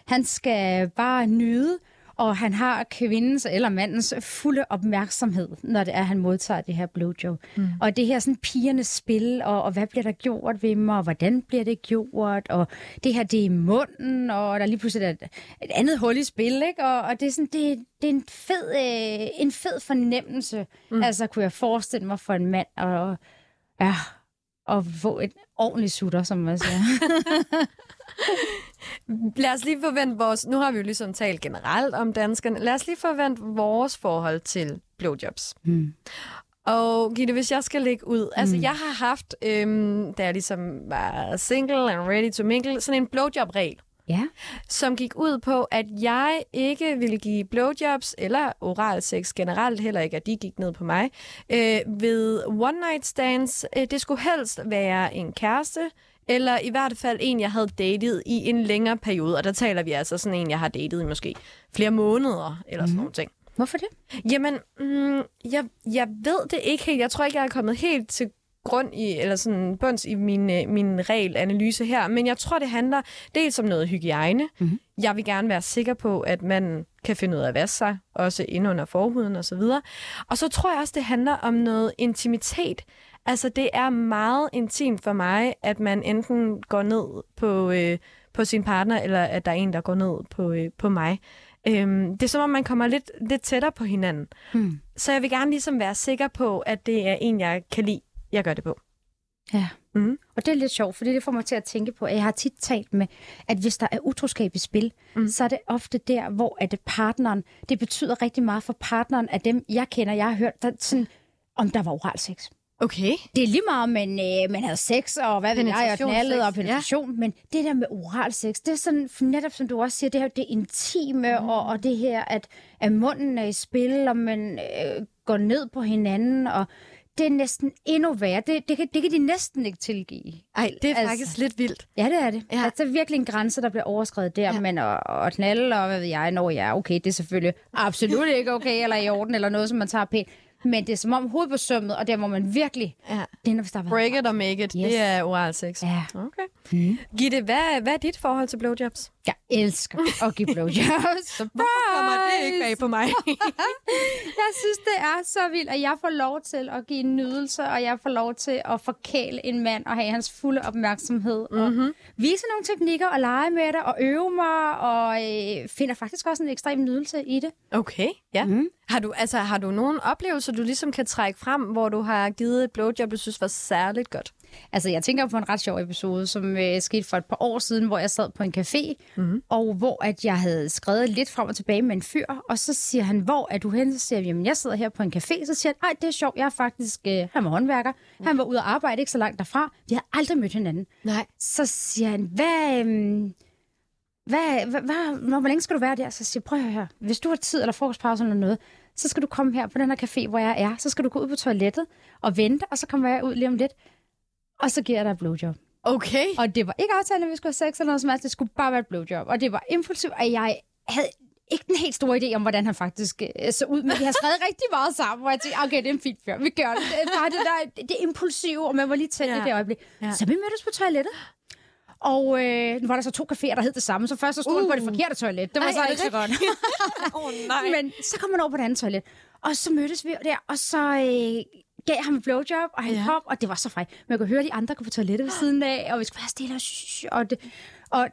Han skal bare nyde, og han har kvindens eller mandens fulde opmærksomhed, når det er, at han modtager det her blowjob. Mm. Og det her sådan pigernes spil, og, og hvad bliver der gjort ved mig, og hvordan bliver det gjort, og det her, det er i munden, og der lige pludselig er et, et andet hul i spil, ikke? Og, og det er sådan, det, det er en fed, øh, en fed fornemmelse, mm. altså kunne jeg forestille mig for en mand, og ja, at få et ordentligt sutter, som man siger. Lad os lige forvente vores... Nu har vi jo ligesom talt generelt om danskerne. Lad os lige forvente vores forhold til blowjobs. Mm. Og Gitte, hvis jeg skal lægge ud... Altså, jeg har haft, øhm, da jeg ligesom var single and ready to mingle, sådan en blowjob-regel Ja. som gik ud på, at jeg ikke ville give blowjobs eller oral sex generelt, heller ikke, at de gik ned på mig, øh, ved one night stands. Øh, det skulle helst være en kæreste, eller i hvert fald en, jeg havde datet i en længere periode. Og der taler vi altså sådan en, jeg har datet i måske flere måneder, eller sådan nogle ting. Hvorfor det? Jamen, mm, jeg, jeg ved det ikke helt. Jeg tror ikke, jeg er kommet helt til grund i, eller sådan bunds i min, øh, min regelanalyse her, men jeg tror, det handler dels om noget hygiejne. Mm-hmm. Jeg vil gerne være sikker på, at man kan finde ud af at vaske sig, også ind under forhuden og så videre. Og så tror jeg også, det handler om noget intimitet. Altså, det er meget intimt for mig, at man enten går ned på, øh, på sin partner, eller at der er en, der går ned på, øh, på mig. Øhm, det er som om, man kommer lidt, lidt tættere på hinanden. Hmm. Så jeg vil gerne ligesom være sikker på, at det er en, jeg kan lide, jeg gør det på. Ja. Mhm. Og det er lidt sjovt, fordi det får mig til at tænke på, at jeg har tit talt med, at hvis der er utroskab i spil, mm. så er det ofte der, hvor at partneren, det betyder rigtig meget for partneren af dem, jeg kender, jeg har hørt, der, sådan, om der var oral sex. Okay. Det er lige meget, om man, øh, man havde sex, og hvad ved jeg, og knaldet og penetration, ja. men det der med oral sex, det er sådan, netop som du også siger, det her, det intime, mm. og, og det her, at, at munden er i spil, og man øh, går ned på hinanden, og det er næsten endnu værre. Det, det, kan, det kan de næsten ikke tilgive. Ej, det er Altså- faktisk lidt vildt. Ja, det er det. Ja. Ja. Altså, det er virkelig en grænse, der bliver overskrevet der, Ja. ja. men at, at knalde, og hvad ved jeg, når jeg er okay, det er selvfølgelig absolut ikke okay, eller i orden, eller noget, som man tager pænt. Men det er som om hovedet på sømmet, og der må man virkelig... Ja. Det er, når, der Break it or make it. Yes. det er oral sex. Ja. Okay. Mm. Gitte, hvad, hvad er dit forhold til blowjobs? Jeg elsker at give blowjobs. Hvorfor kommer det ikke bag på mig? Jeg synes, det er så vildt, at jeg får lov til at give en nydelse, og jeg får lov til at forkæle en mand og have hans fulde opmærksomhed. Mm-hmm. Og vise nogle teknikker og lege med det og øve mig, og øh, finder faktisk også en ekstrem nydelse i det. Okay, ja. Mm. Har du, altså, har du nogle oplevelser, du ligesom kan trække frem, hvor du har givet et blowjob, du synes var særligt godt? Altså, jeg tænker på en ret sjov episode, som øh, skete for et par år siden, hvor jeg sad på en café, mm. og hvor at jeg havde skrevet lidt frem og tilbage med en fyr, og så siger han, hvor er du henne? Så siger jeg, jamen, jeg sidder her på en café. Så siger han, ej, det er sjovt, jeg er faktisk, øh, han var håndværker. Han var ude at arbejde ikke så langt derfra. Vi har aldrig mødt hinanden. Nej. Så siger han, hvad, øhm, hvad, hvad, hvad, hvor, hvor længe skal du være der? Så siger jeg, prøv at høre her. Hvis du har tid eller frokostpause eller noget, så skal du komme her på den her café, hvor jeg er. Så skal du gå ud på toilettet og vente, og så kommer jeg ud lige om lidt. Og så giver jeg dig et blowjob. Okay. Og det var ikke aftalen, at vi skulle have sex eller noget som helst. Det skulle bare være et blowjob. Og det var impulsivt, og jeg havde ikke den helt store idé om, hvordan han faktisk øh, så ud. Men vi har skrevet rigtig meget sammen, hvor jeg tænkte, okay, det er en fint fyr. Vi gør det. Er bare det der, det impulsive, og man var lige tændt Ja. i det øjeblik. Ja. Så vi mødtes på toilettet. Og øh, nu var der så to caféer, der hed det samme. Så først så stod uh. på det forkerte toilet. Det var Ej, så ikke så godt. Oh, nej. Men så kom man over på det andet toilet. Og så mødtes vi der, og så øh, gav ham et blowjob, og han Ja. kom, og det var så frækt. Men jeg kunne høre, at de andre gå på toilettet ved siden af, og vi skulle være stille og, shh, og, det, og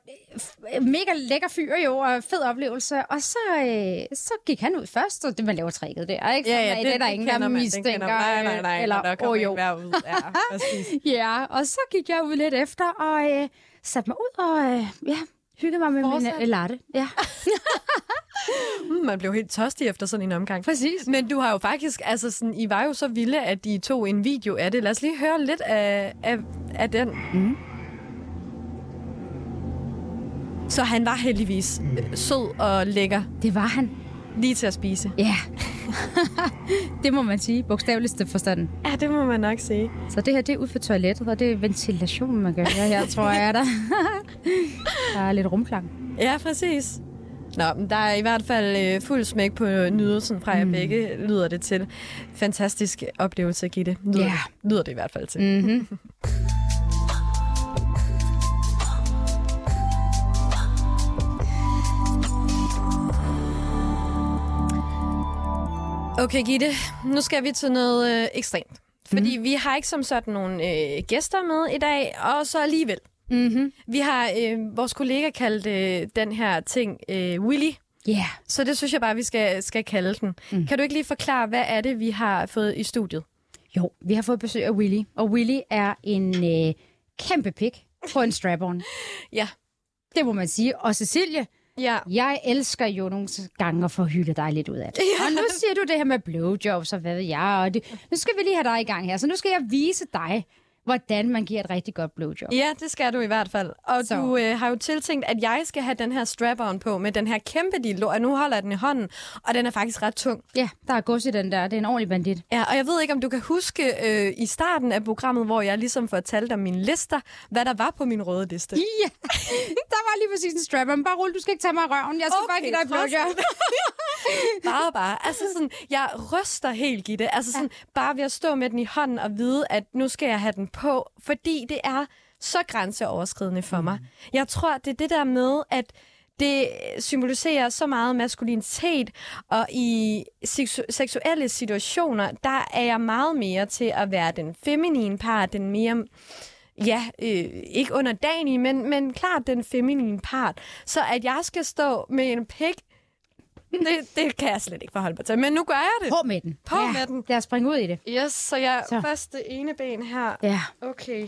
øh, mega lækker fyr jo, og fed oplevelse. Og så, øh, så gik han ud først, og det man laver tricket der, ikke? Ja, ja, det, det, er der ingen, der man, det mistænker. man. Nej, nej, nej. Eller, der kommer åh, jo. ud. Ja. Ja, og så gik jeg ud lidt efter, og øh, satte mig ud, og øh, ja, hyggede mig med Fortsat. min øh, latte. Ja, Mm, man blev helt tørstig efter sådan en omgang. præcis. Men du har jo faktisk, altså sådan, I var jo så vilde, at I tog en video af det. Lad os lige høre lidt af, af, af den. Mm. Så han var heldigvis øh, sød og lækker, Det var han. Lige til at spise. Ja, det må man sige, bogstaveligste forstand. Ja, det må man nok sige. Så det her, det er ud for toilettet, og det er ventilationen, man kan høre her, tror jeg, er der. der er lidt rumklang. Ja, præcis. Nå, men der er i hvert fald øh, fuld smæk på nydelsen fra jer mm. begge, lyder det til. Fantastisk oplevelse, Gitte. Lyder, Ja. lyder det i hvert fald til. Mm-hmm. Okay, Gitte, nu skal vi til noget øh, ekstremt. Fordi mm. vi har ikke som sådan nogle øh, gæster med i dag, og så alligevel. Mm-hmm. Vi har øh, vores kollega kaldt øh, den her ting øh, Willy. Ja. Yeah. Så det synes jeg bare, vi skal, skal kalde den. Mm. Kan du ikke lige forklare, hvad er det, vi har fået i studiet? Jo, vi har fået besøg af Willy, og Willy er en øh, kæmpe pik på en strap-on. Ja. Det må man sige. Og Cecilie, Ja. jeg elsker jo nogle gange at få hylde dig lidt ud af det. Ja. Og nu siger du det her med blowjobs og hvad ved jeg, og det, nu skal vi lige have dig i gang her. Så nu skal jeg vise dig, hvordan man giver et rigtig godt blowjob. Ja, det skal du i hvert fald. Og Så. du øh, har jo tiltænkt, at jeg skal have den her strap-on på med den her kæmpe dildo, og nu holder jeg den i hånden, og den er faktisk ret tung. Ja, der er gods i den der. Det er en ordentlig bandit. Ja, og jeg ved ikke, om du kan huske øh, i starten af programmet, hvor jeg ligesom fortalte om mine lister, hvad der var på min røde liste. Ja, der var lige præcis en strap on. Bare rulle, du skal ikke tage mig i røven. Jeg skal Okay, bare give dig et blowjob. Bare, bare. Altså sådan, jeg ryster helt, Gitte. Altså sådan, bare ved at stå med den i hånden og vide, at nu skal jeg have den på, fordi det er så grænseoverskridende for mig. Jeg tror, det er det der med, at det symboliserer så meget maskulinitet, og i seksu- seksuelle situationer, der er jeg meget mere til at være den feminine part, den mere ja, øh, ikke underdanig, men, men klart den feminine part. Så at jeg skal stå med en pik, det, det kan jeg slet ikke forholde mig til. Men nu gør jeg det. På med den. På med den. Lad os springe ud i det. Yes, så jeg Så. først det ene ben her. Ja. Okay.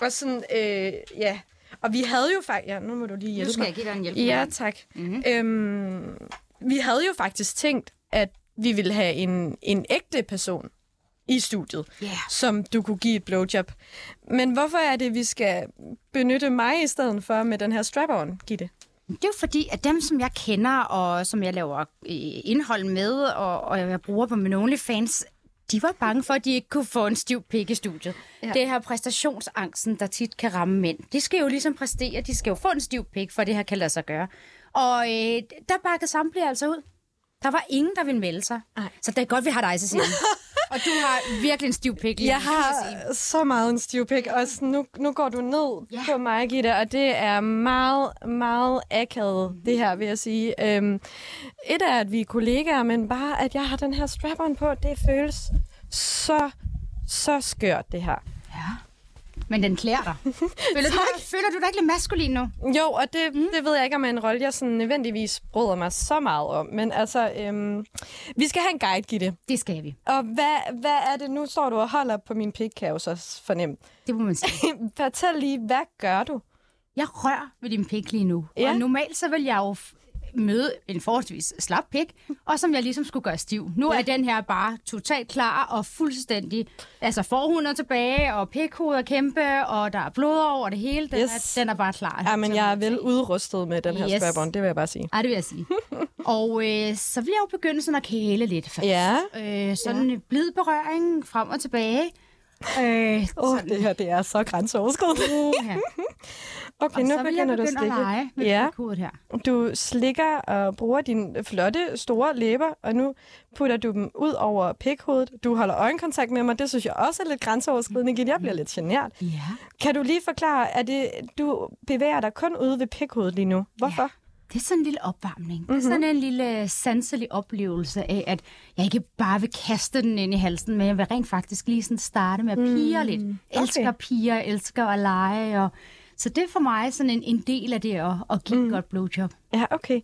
Og sådan, øh, ja. Og vi havde jo faktisk... Ja, nu må du lige hjælpe Nu skal mig. jeg give dig en hjælp. Ja, tak. Mm-hmm. Øhm, vi havde jo faktisk tænkt, at vi ville have en, en ægte person i studiet, Ja. som du kunne give et blowjob. Men hvorfor er det, vi skal benytte mig i stedet for med den her strap-on, Gitte? Det er jo fordi, at dem, som jeg kender, og som jeg laver øh, indhold med, og, og jeg bruger på min OnlyFans, de var bange for, at de ikke kunne få en stiv pik i studiet. Ja. Det her præstationsangsten, der tit kan ramme mænd. De skal jo ligesom præstere, de skal jo få en stiv pik, for det her kan lade sig gøre. Og øh, der bakkede samtlige altså ud. Der var ingen, der ville melde sig. Ej. Så det er godt, vi har dig, Cecilie. og du har virkelig en stiv pik. lige Jeg har så meget en stiv pik, og sådan, nu, nu går du ned Ja. ja. på mig, Gitte, og det er meget, meget akavet, det her, vil jeg sige. Øhm, et er, at vi er kollegaer, men bare, at jeg har den her strap-on på, det føles så, så skørt, det her. Men den klæder dig. føler, du, føler du dig ikke lidt maskulin nu? Jo, og det, mm. det ved jeg ikke, om er en rolle, jeg sådan nødvendigvis bryder mig så meget om. Men altså, øhm, vi skal have en guide, Gitte. Det skal vi. Og hvad, hvad er det, nu står du og holder på min pik, kan jeg jo så fornemme. Det må man sige. Fortæl lige, hvad gør du? Jeg rører ved din pik lige nu. Ja. Og normalt så vil jeg jo møde en forholdsvis slap pik, og som jeg ligesom skulle gøre stiv. Nu ja. er den her bare totalt klar og fuldstændig... Altså forhuden er tilbage, og pikhovedet er kæmpe, og der er blod over det hele. Den, Yes. er, den er bare klar. Ja, men jeg er vel udrustet med den her Yes. strap-on, det vil jeg bare sige. Ej, det vil jeg sige. og øh, så vil jeg jo begynde sådan at kæle lidt først. Ja. Øh, sådan en blid berøring frem og tilbage. Øh, Åh, oh, det her, det er så grænseoverskridende. ja. Okay, Og nu så vil jeg begynder du at begynde at lege med Ja, pikhovedet her. du slikker og bruger dine flotte, store læber, og nu putter du dem ud over pikhovedet. Du holder øjenkontakt med mig, det synes jeg også er lidt grænseoverskridende. Gitte. Jeg bliver lidt genert. Ja. Kan du lige forklare, at det, du bevæger dig kun ude ved pikhovedet lige nu? Hvorfor? Ja. Det er sådan en lille opvarmning. Mm-hmm. Det er sådan en lille sanselig oplevelse af, at jeg ikke bare vil kaste den ind i halsen, men jeg vil rent faktisk lige sådan starte med at pige mm. lidt. Elsker okay. piger, elsker at lege. Og... Så det er for mig sådan en, en del af det at, at give mm. et godt blowjob. Ja, okay.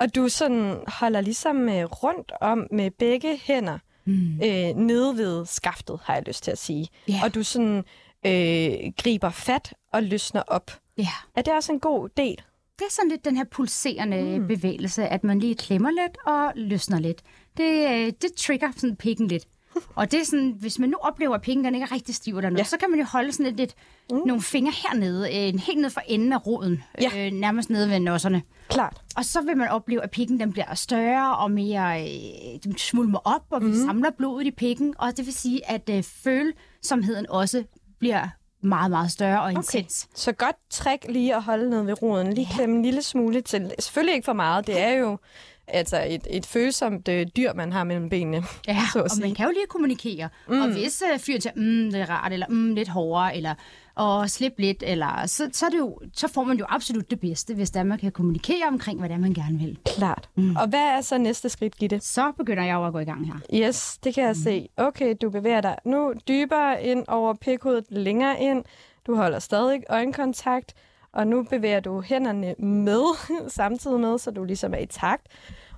Og du sådan holder ligesom øh, rundt om med begge hænder mm. øh, nede ved skaftet, har jeg lyst til at sige. Ja. Og du sådan øh, griber fat og løsner op. Ja. Er det også en god del? Det er sådan lidt den her pulserende mm. bevægelse, at man lige klemmer lidt og løsner lidt. Det, øh, det trigger sådan pikken lidt. Og det er sådan, hvis man nu oplever, at pikken den ikke er rigtig stiv eller noget, ja. så kan man jo holde sådan lidt, lidt mm. nogle fingre hernede, øh, helt ned for enden af roden, Ja. øh, nærmest nede ved nosserne. Klart. Og så vil man opleve, at pikken den bliver større og mere øh, den svulmer op, og vi mm. samler blodet i pikken. Og det vil sige, at øh, følsomheden også bliver meget, meget større og intens. Så godt trick lige at holde ned ved roden. Lige ja. klemme en lille smule til. Selvfølgelig ikke for meget. Det er jo altså et, et følsomt øh, dyr, man har mellem benene. Ja, så og sige. man kan jo lige kommunikere. Mm. Og hvis øh, fyren siger, mm, det er rart, eller mm, lidt hårdere, eller og slippe lidt, eller så, så, er det jo, så får man jo absolut det bedste, hvis der man kan kommunikere omkring, er, man gerne vil. Klart. Mm. Og hvad er så næste skridt, Gitte? Så begynder jeg jo at gå i gang her. Yes, det kan jeg mm. se. Okay, du bevæger dig nu dybere ind over pikhovedet, længere ind. Du holder stadig øjenkontakt, og nu bevæger du hænderne med, samtidig med, så du ligesom er i takt.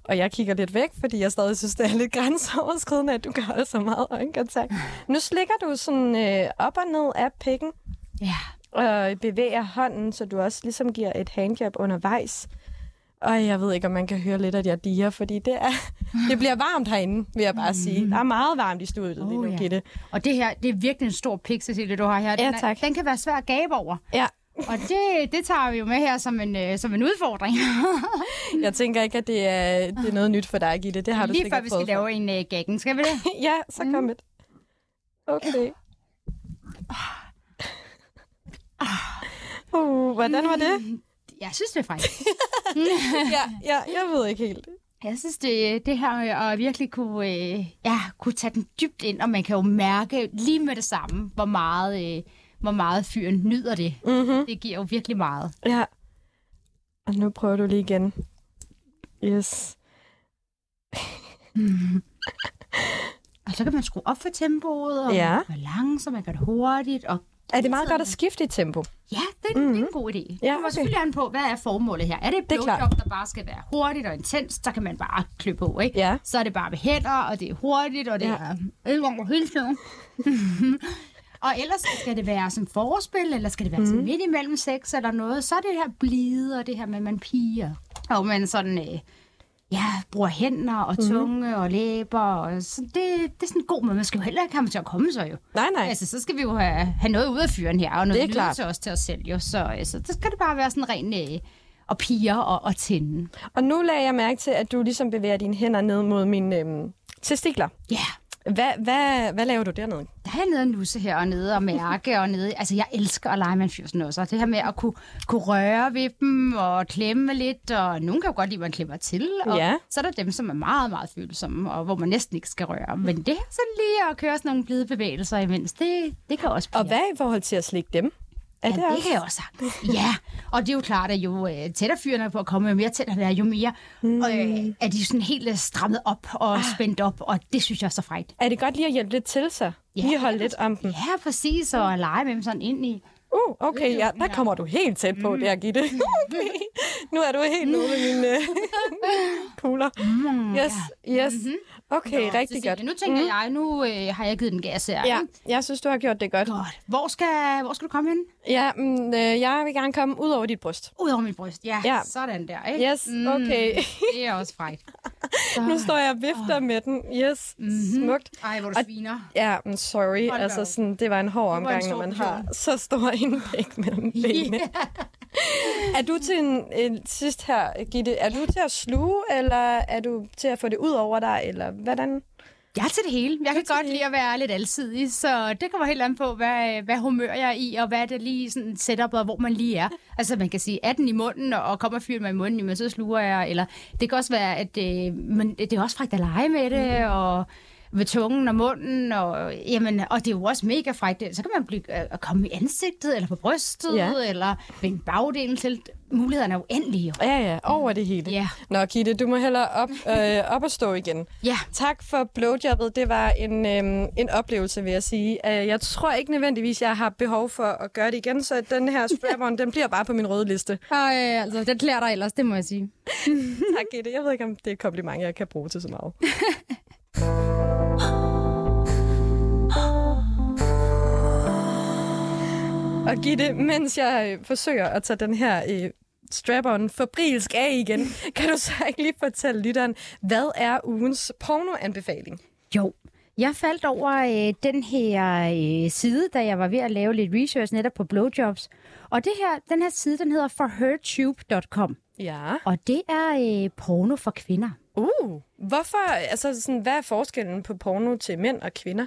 Og jeg kigger lidt væk, fordi jeg stadig synes, det er lidt grænseoverskridende, at du kan holde så meget øjenkontakt. Nu slikker du sådan øh, op og ned af pikken. Ja. Og bevæger hånden, så du også ligesom giver et handjob undervejs. Og jeg ved ikke, om man kan høre lidt, at jeg diger, fordi det, er, det bliver varmt herinde, vil jeg bare sige. Der er meget varmt i studiet oh, lige nu, ja. Gitte. Og det her, det er virkelig en stor pik, Cecilie, du har her. Den, Ja, er- tak. den kan være svær at gabe over. Ja, Og det, det tager vi jo med her som en, øh, som en udfordring. jeg tænker ikke, at det er, det er noget nyt for dig, Gitte. Det har du Lige sikkert før vi skal lave en øh, gaggen. Skal vi det? Ja, så kom et. Okay. Uh, hvordan var det? Jeg synes, det er faktisk. Ja, ja, jeg ved ikke helt. Jeg synes, det, det her med at virkelig kunne, øh, ja, kunne tage den dybt ind, og man kan jo mærke lige med det samme, hvor meget, øh, hvor meget fyren nyder det. Mm-hmm. Det giver jo virkelig meget. Ja. Og nu prøver du lige igen. Yes. Og så kan man skrue op for tempoet, og Ja. langsomt, man kan det hurtigt, og Er det meget godt at skifte i tempo? Ja, det er, mm-hmm. det er en god idé. Ja, okay. okay. selvfølgelig an på, hvad er formålet her. Er det et blowjob, der bare skal være hurtigt og intens, så kan man bare klø på, ikke? Ja. Så er det bare med hænder, og det er hurtigt, og det Ja. er adgang og ellers skal det være som forspil, eller skal det være mm. sådan midt imellem sex eller noget, så er det her blide, og det her med, at man piger. Og man sådan, øh, ja, bruger hænder og Mhm. tunge mm. og læber. Og så det, det er sådan god måde. Man skal jo heller ikke have ham til at komme så jo. Nej, nej. Altså, så skal vi jo have, have noget ud af fyren her, og noget Det er til os til os selv jo. Så, så der skal det bare være sådan ren øh, og piger og, og tænde. Og nu lagde jeg mærke til, at du ligesom bevæger dine hænder ned mod mine øhm, testikler. Ja, Hvad, hvad, hvad laver du dernede? der er nede og nusse her og nede og mærke og nede. Altså, jeg elsker at lege med en fyrs også. Det her med at kunne, kunne røre ved dem og klemme lidt, og nogen kan jo godt lide, at man klemmer til. Og Ja. så er der dem, som er meget, meget følsomme, og hvor man næsten ikke skal røre. Men det her sådan lige at køre sådan nogle blide bevægelser imens, det, det kan også Og piger. hvad i forhold til at slikke dem? Er Ja, det, det, også? det kan jeg også sagtens. Ja, og det er jo klart, at jo øh, tættere fyrene er på at komme, jo mere tættere det er, jo mere mm. øh, er de sådan helt øh, strammet op og ah. spændt op, og det synes jeg er så frækt. Er det godt lige at hjælpe lidt til sig? Lige holde lidt om dem? Ja, præcis, og lege med dem sådan ind i. Uh, okay, ja, der kommer du helt tæt på, der, Gitte. Okay. Nu er du helt ude med mine kugler. Yes, yes. Okay, rigtig Cecilie, godt. Nu tænker mm. jeg, nu øh, har jeg givet den gas her. Ja, jeg synes, du har gjort det godt. Godt. Hvor skal, hvor skal du komme hen? Ja, men, øh, jeg vil gerne komme ud over dit bryst. Ud over mit bryst. Ja, Ja. sådan der. Ikke? Yes, okay. Det er også frækt. Nu står jeg og vifter med den. Yes, smukt. Ej, hvor du Og- sviner. Ja, men sorry. Hold Altså, sådan, det var en hård en omgang, stor når man har portion. så stor en pæk mellem benene. Er du til en, en sidst her, Gitte, er du til at sluge, eller er du til at få det ud over dig, eller hvordan? Jeg er til det hele. Jeg kan godt lide at være lidt alsidig, så det kommer helt an på, hvad, hvad humør jeg er i, og hvad det lige sådan setup, og hvor man lige er. Altså man kan sige, er den i munden, og kommer fyren mig i munden, jamen, så sluger jeg. Eller det kan også være, at øh, men det er også frækt at lege med det, og ved tungen og munden, og, jamen, og det er jo også mega frækt. Så kan man blive, øh, at komme i ansigtet, eller på brystet, Ja. eller vende bagdelen til. Mulighederne er uendelige. Ja, ja, over det hele. Ja. Nå, Gitte, du må hellere op, øh, op og stå igen. Ja. Tak for blowjobbet. Det var en, øhm, en oplevelse, vil jeg sige. Øh, jeg tror ikke nødvendigvis, jeg har behov for at gøre det igen, så den her strap den bliver bare på min røde liste. Øh, altså, den klæder dig ellers, det må jeg sige. Tak, Gitte. Jeg ved ikke, om det er et kompliment, jeg kan bruge til så meget. Og Gitte, mens jeg øh, forsøger at tage den her øh, strap-on fabrilsk af igen, kan du så ikke lige fortælle lytteren, hvad er ugens pornoanbefaling? Jo, jeg faldt over øh, den her øh, side, da jeg var ved at lave lidt research netop på blowjobs. Og det her, den her side, den hedder forhertube.com. Ja. Og det er øh, porno for kvinder. Uh, hvorfor, altså sådan, hvad er forskellen på porno til mænd og kvinder?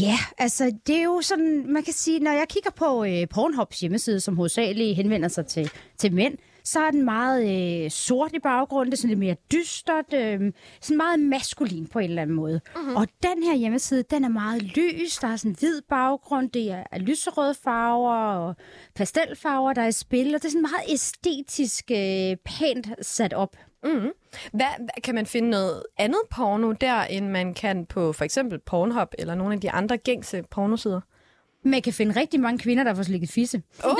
Ja, altså det er jo sådan, man kan sige, når jeg kigger på øh, Pornhubs hjemmeside, som hovedsageligt henvender sig til, til mænd, så er den meget øh, sort i baggrunden, det er sådan lidt mere dystert, øh, sådan meget maskulin på en eller anden måde. Mm-hmm. Og den her hjemmeside, den er meget lys, der er sådan hvid baggrund, det er, er lyserøde farver og pastelfarver, der er i spil, og det er sådan meget æstetisk øh, pænt sat op. Mm. Hvad, kan man finde noget andet porno der, end man kan på for eksempel Pornhub eller nogle af de andre gængse pornosider? Man kan finde rigtig mange kvinder, der får slikket fisse. Okay,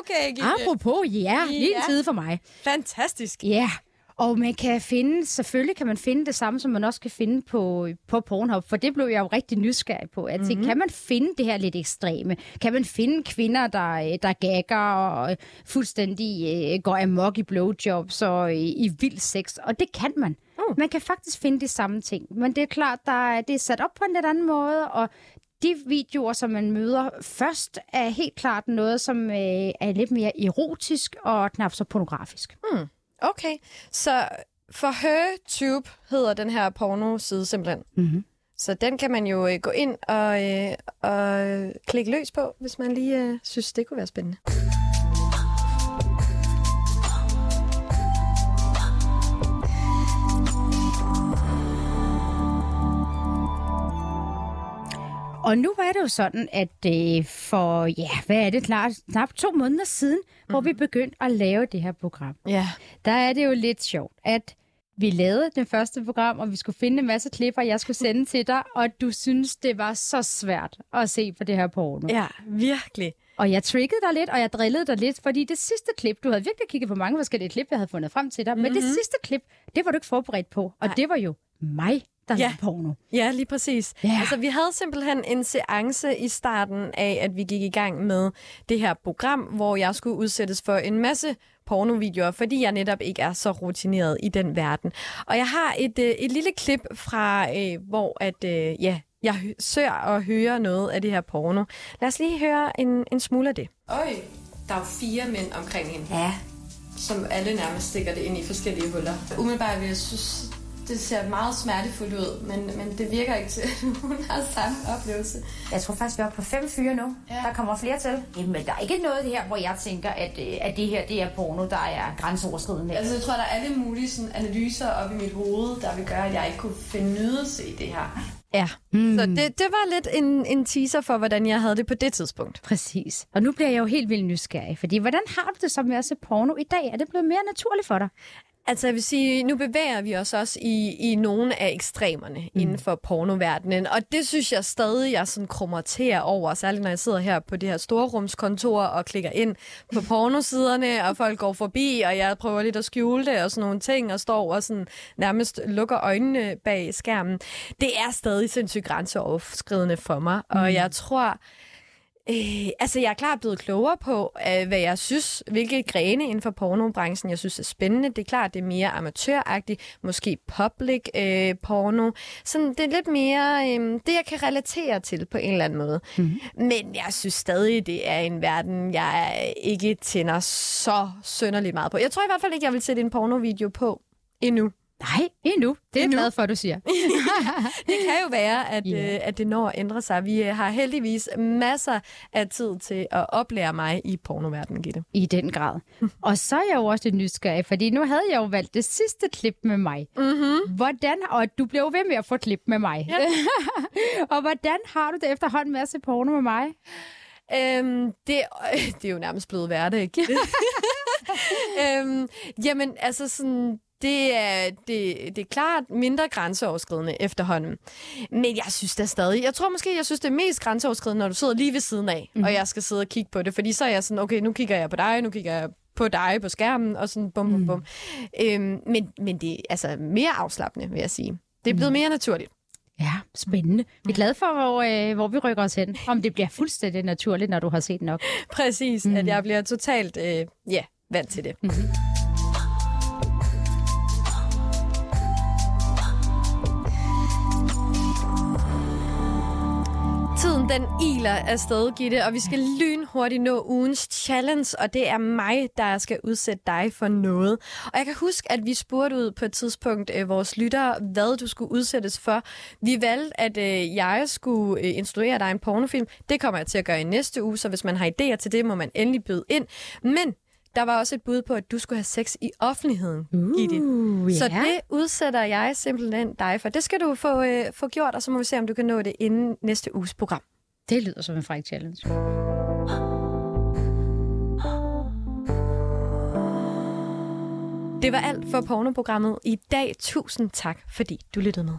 okay. Gitte. Apropos, ja, lige en Ja. tid for mig. Fantastisk. Ja, og man kan finde, selvfølgelig kan man finde det samme, som man også kan finde på, på Pornhub, for det blev jeg jo rigtig nysgerrig på. Tænkte, mm-hmm. kan man finde det her lidt ekstreme? Kan man finde kvinder, der, øh, der gagger og øh, fuldstændig øh, går amok i blowjobs og i, i vild sex? Og det kan man. Mm. Man kan faktisk finde de samme ting, men det er klart, der, er- det er sat op på en lidt anden måde, og de videoer, som man møder først, er helt klart noget, som øh, er lidt mere erotisk og knap så pornografisk. Okay, så for HerTube hedder den her pornoside simpelthen. Mm-hmm. Så den kan man jo øh, gå ind og, øh, og klikke løs på, hvis man lige øh, synes, det kunne være spændende. Og nu er det jo sådan, at øh, for, ja, hvad er det, klart, knap to måneder siden, mm. hvor vi begyndte at lave det her program. Ja. Der er det jo lidt sjovt, at vi lavede det første program, og vi skulle finde en masse klipper, jeg skulle sende til dig, og du synes, det var så svært at se på det her porno. Ja, virkelig. Og jeg triggede dig lidt, og jeg drillede dig lidt, fordi det sidste klip, du havde virkelig kigget på mange forskellige klip, jeg havde fundet frem til dig, mm-hmm. men det sidste klip, det var du ikke forberedt på, og Nej. det var jo mig, der Ja. porno. Ja, lige præcis. Ja. Altså, vi havde simpelthen en seance i starten af, at vi gik i gang med det her program, hvor jeg skulle udsættes for en masse pornovideoer, fordi jeg netop ikke er så rutineret i den verden. Og jeg har et, øh, et lille klip fra, øh, hvor at, øh, ja, jeg søger og hører noget af det her porno. Lad os lige høre en, en smule af det. Øj, der er jo fire mænd omkring hende. Ja, som alle nærmest stikker det ind i forskellige huller. Umiddelbart vil jeg synes, det ser meget smertefuldt ud, men, men det virker ikke til, at hun har samme oplevelse. jeg tror faktisk, vi er oppe på fem fyre nu. Ja. Der kommer flere til. Jamen, der er ikke noget her, hvor jeg tænker, at, øh, at det her det er porno, der er grænseoverskridende. Altså, jeg tror, der er alle mulige sådan, analyser op i mit hoved, der vil gøre, at jeg ikke kunne finde nydelse i det her. Ja, mm. så det, det var lidt en, en teaser for, hvordan jeg havde det på det tidspunkt. Præcis. Og nu bliver jeg jo helt vildt nysgerrig, fordi hvordan har du det så med at se porno i dag? Er det blevet mere naturligt for dig? Altså, jeg vil sige, nu bevæger vi os også i, i nogle af ekstremerne mm. inden for pornoverdenen, og det synes jeg stadig, jeg sådan krummer til over, særligt når jeg sidder her på det her storrumskontor og klikker ind på pornosiderne, og folk går forbi, og jeg prøver lidt at skjule det og sådan nogle ting, og står og sådan nærmest lukker øjnene bag skærmen. Det er stadig sindssygt grænseoverskridende for mig, mm. og jeg tror... Øh, altså, jeg er klart blevet klogere på, øh, hvad jeg synes, hvilke grene inden for pornobranchen, jeg synes er spændende. Det er klart, det er mere amatøragtigt, måske public øh, porno. Sådan, det er lidt mere øh, det, jeg kan relatere til på en eller anden måde. Mm-hmm. Men jeg synes stadig, det er en verden, jeg ikke tænder så sønderligt meget på. Jeg tror i hvert fald ikke, jeg vil sætte en pornovideo på endnu. Nej, endnu. Det er jeg Endnu. glad for, at du siger. Det kan jo være, at, yeah. øh, at det når at ændre sig. Vi øh, har heldigvis masser af tid til at oplære mig i pornoverdenen, Gitte. I den grad. Og så er jeg jo også lidt nysgerrig, fordi nu havde jeg jo valgt det sidste klip med mig. Mm-hmm. Hvordan, og du bliver jo ved med at få klip med mig. Ja. og hvordan har du det efterhånden med at se porno med mig? Øhm, det, øh, det er jo nærmest blevet hverdag, Gitte. øhm, jamen, altså sådan... Det er, det, det er klart mindre grænseoverskridende efterhånden. Men jeg synes da stadig... Jeg tror måske, jeg synes, det er mest grænseoverskridende, når du sidder lige ved siden af, mm. og jeg skal sidde og kigge på det. Fordi så er jeg sådan, okay, nu kigger jeg på dig, nu kigger jeg på dig på skærmen, og sådan bum, bum, bum. Øhm, men, men det er altså mere afslappende, vil jeg sige. Det er blevet mere naturligt. Ja, spændende. Vi er glade for, hvor, øh, hvor vi rykker os hen. Om det bliver fuldstændig naturligt, når du har set nok. Præcis, mm. at jeg bliver totalt øh, ja, vant til det. Mm-hmm. den iler afsted, Gitte, og vi skal lynhurtigt nå ugens challenge, og det er mig, der skal udsætte dig for noget. Og jeg kan huske, at vi spurgte ud på et tidspunkt øh, vores lyttere, hvad du skulle udsættes for. Vi valgte, at øh, jeg skulle øh, instruere dig en pornofilm. Det kommer jeg til at gøre i næste uge, så hvis man har idéer til det, må man endelig byde ind. Men der var også et bud på, at du skulle have sex i offentligheden, uh, Gitte. Yeah. Så det udsætter jeg simpelthen dig for. Det skal du få, øh, få gjort, og så må vi se, om du kan nå det inden næste uges program. Det lyder som en fræk challenge. Det var alt for pornoprogrammet i dag. Tusind tak, fordi du lyttede med.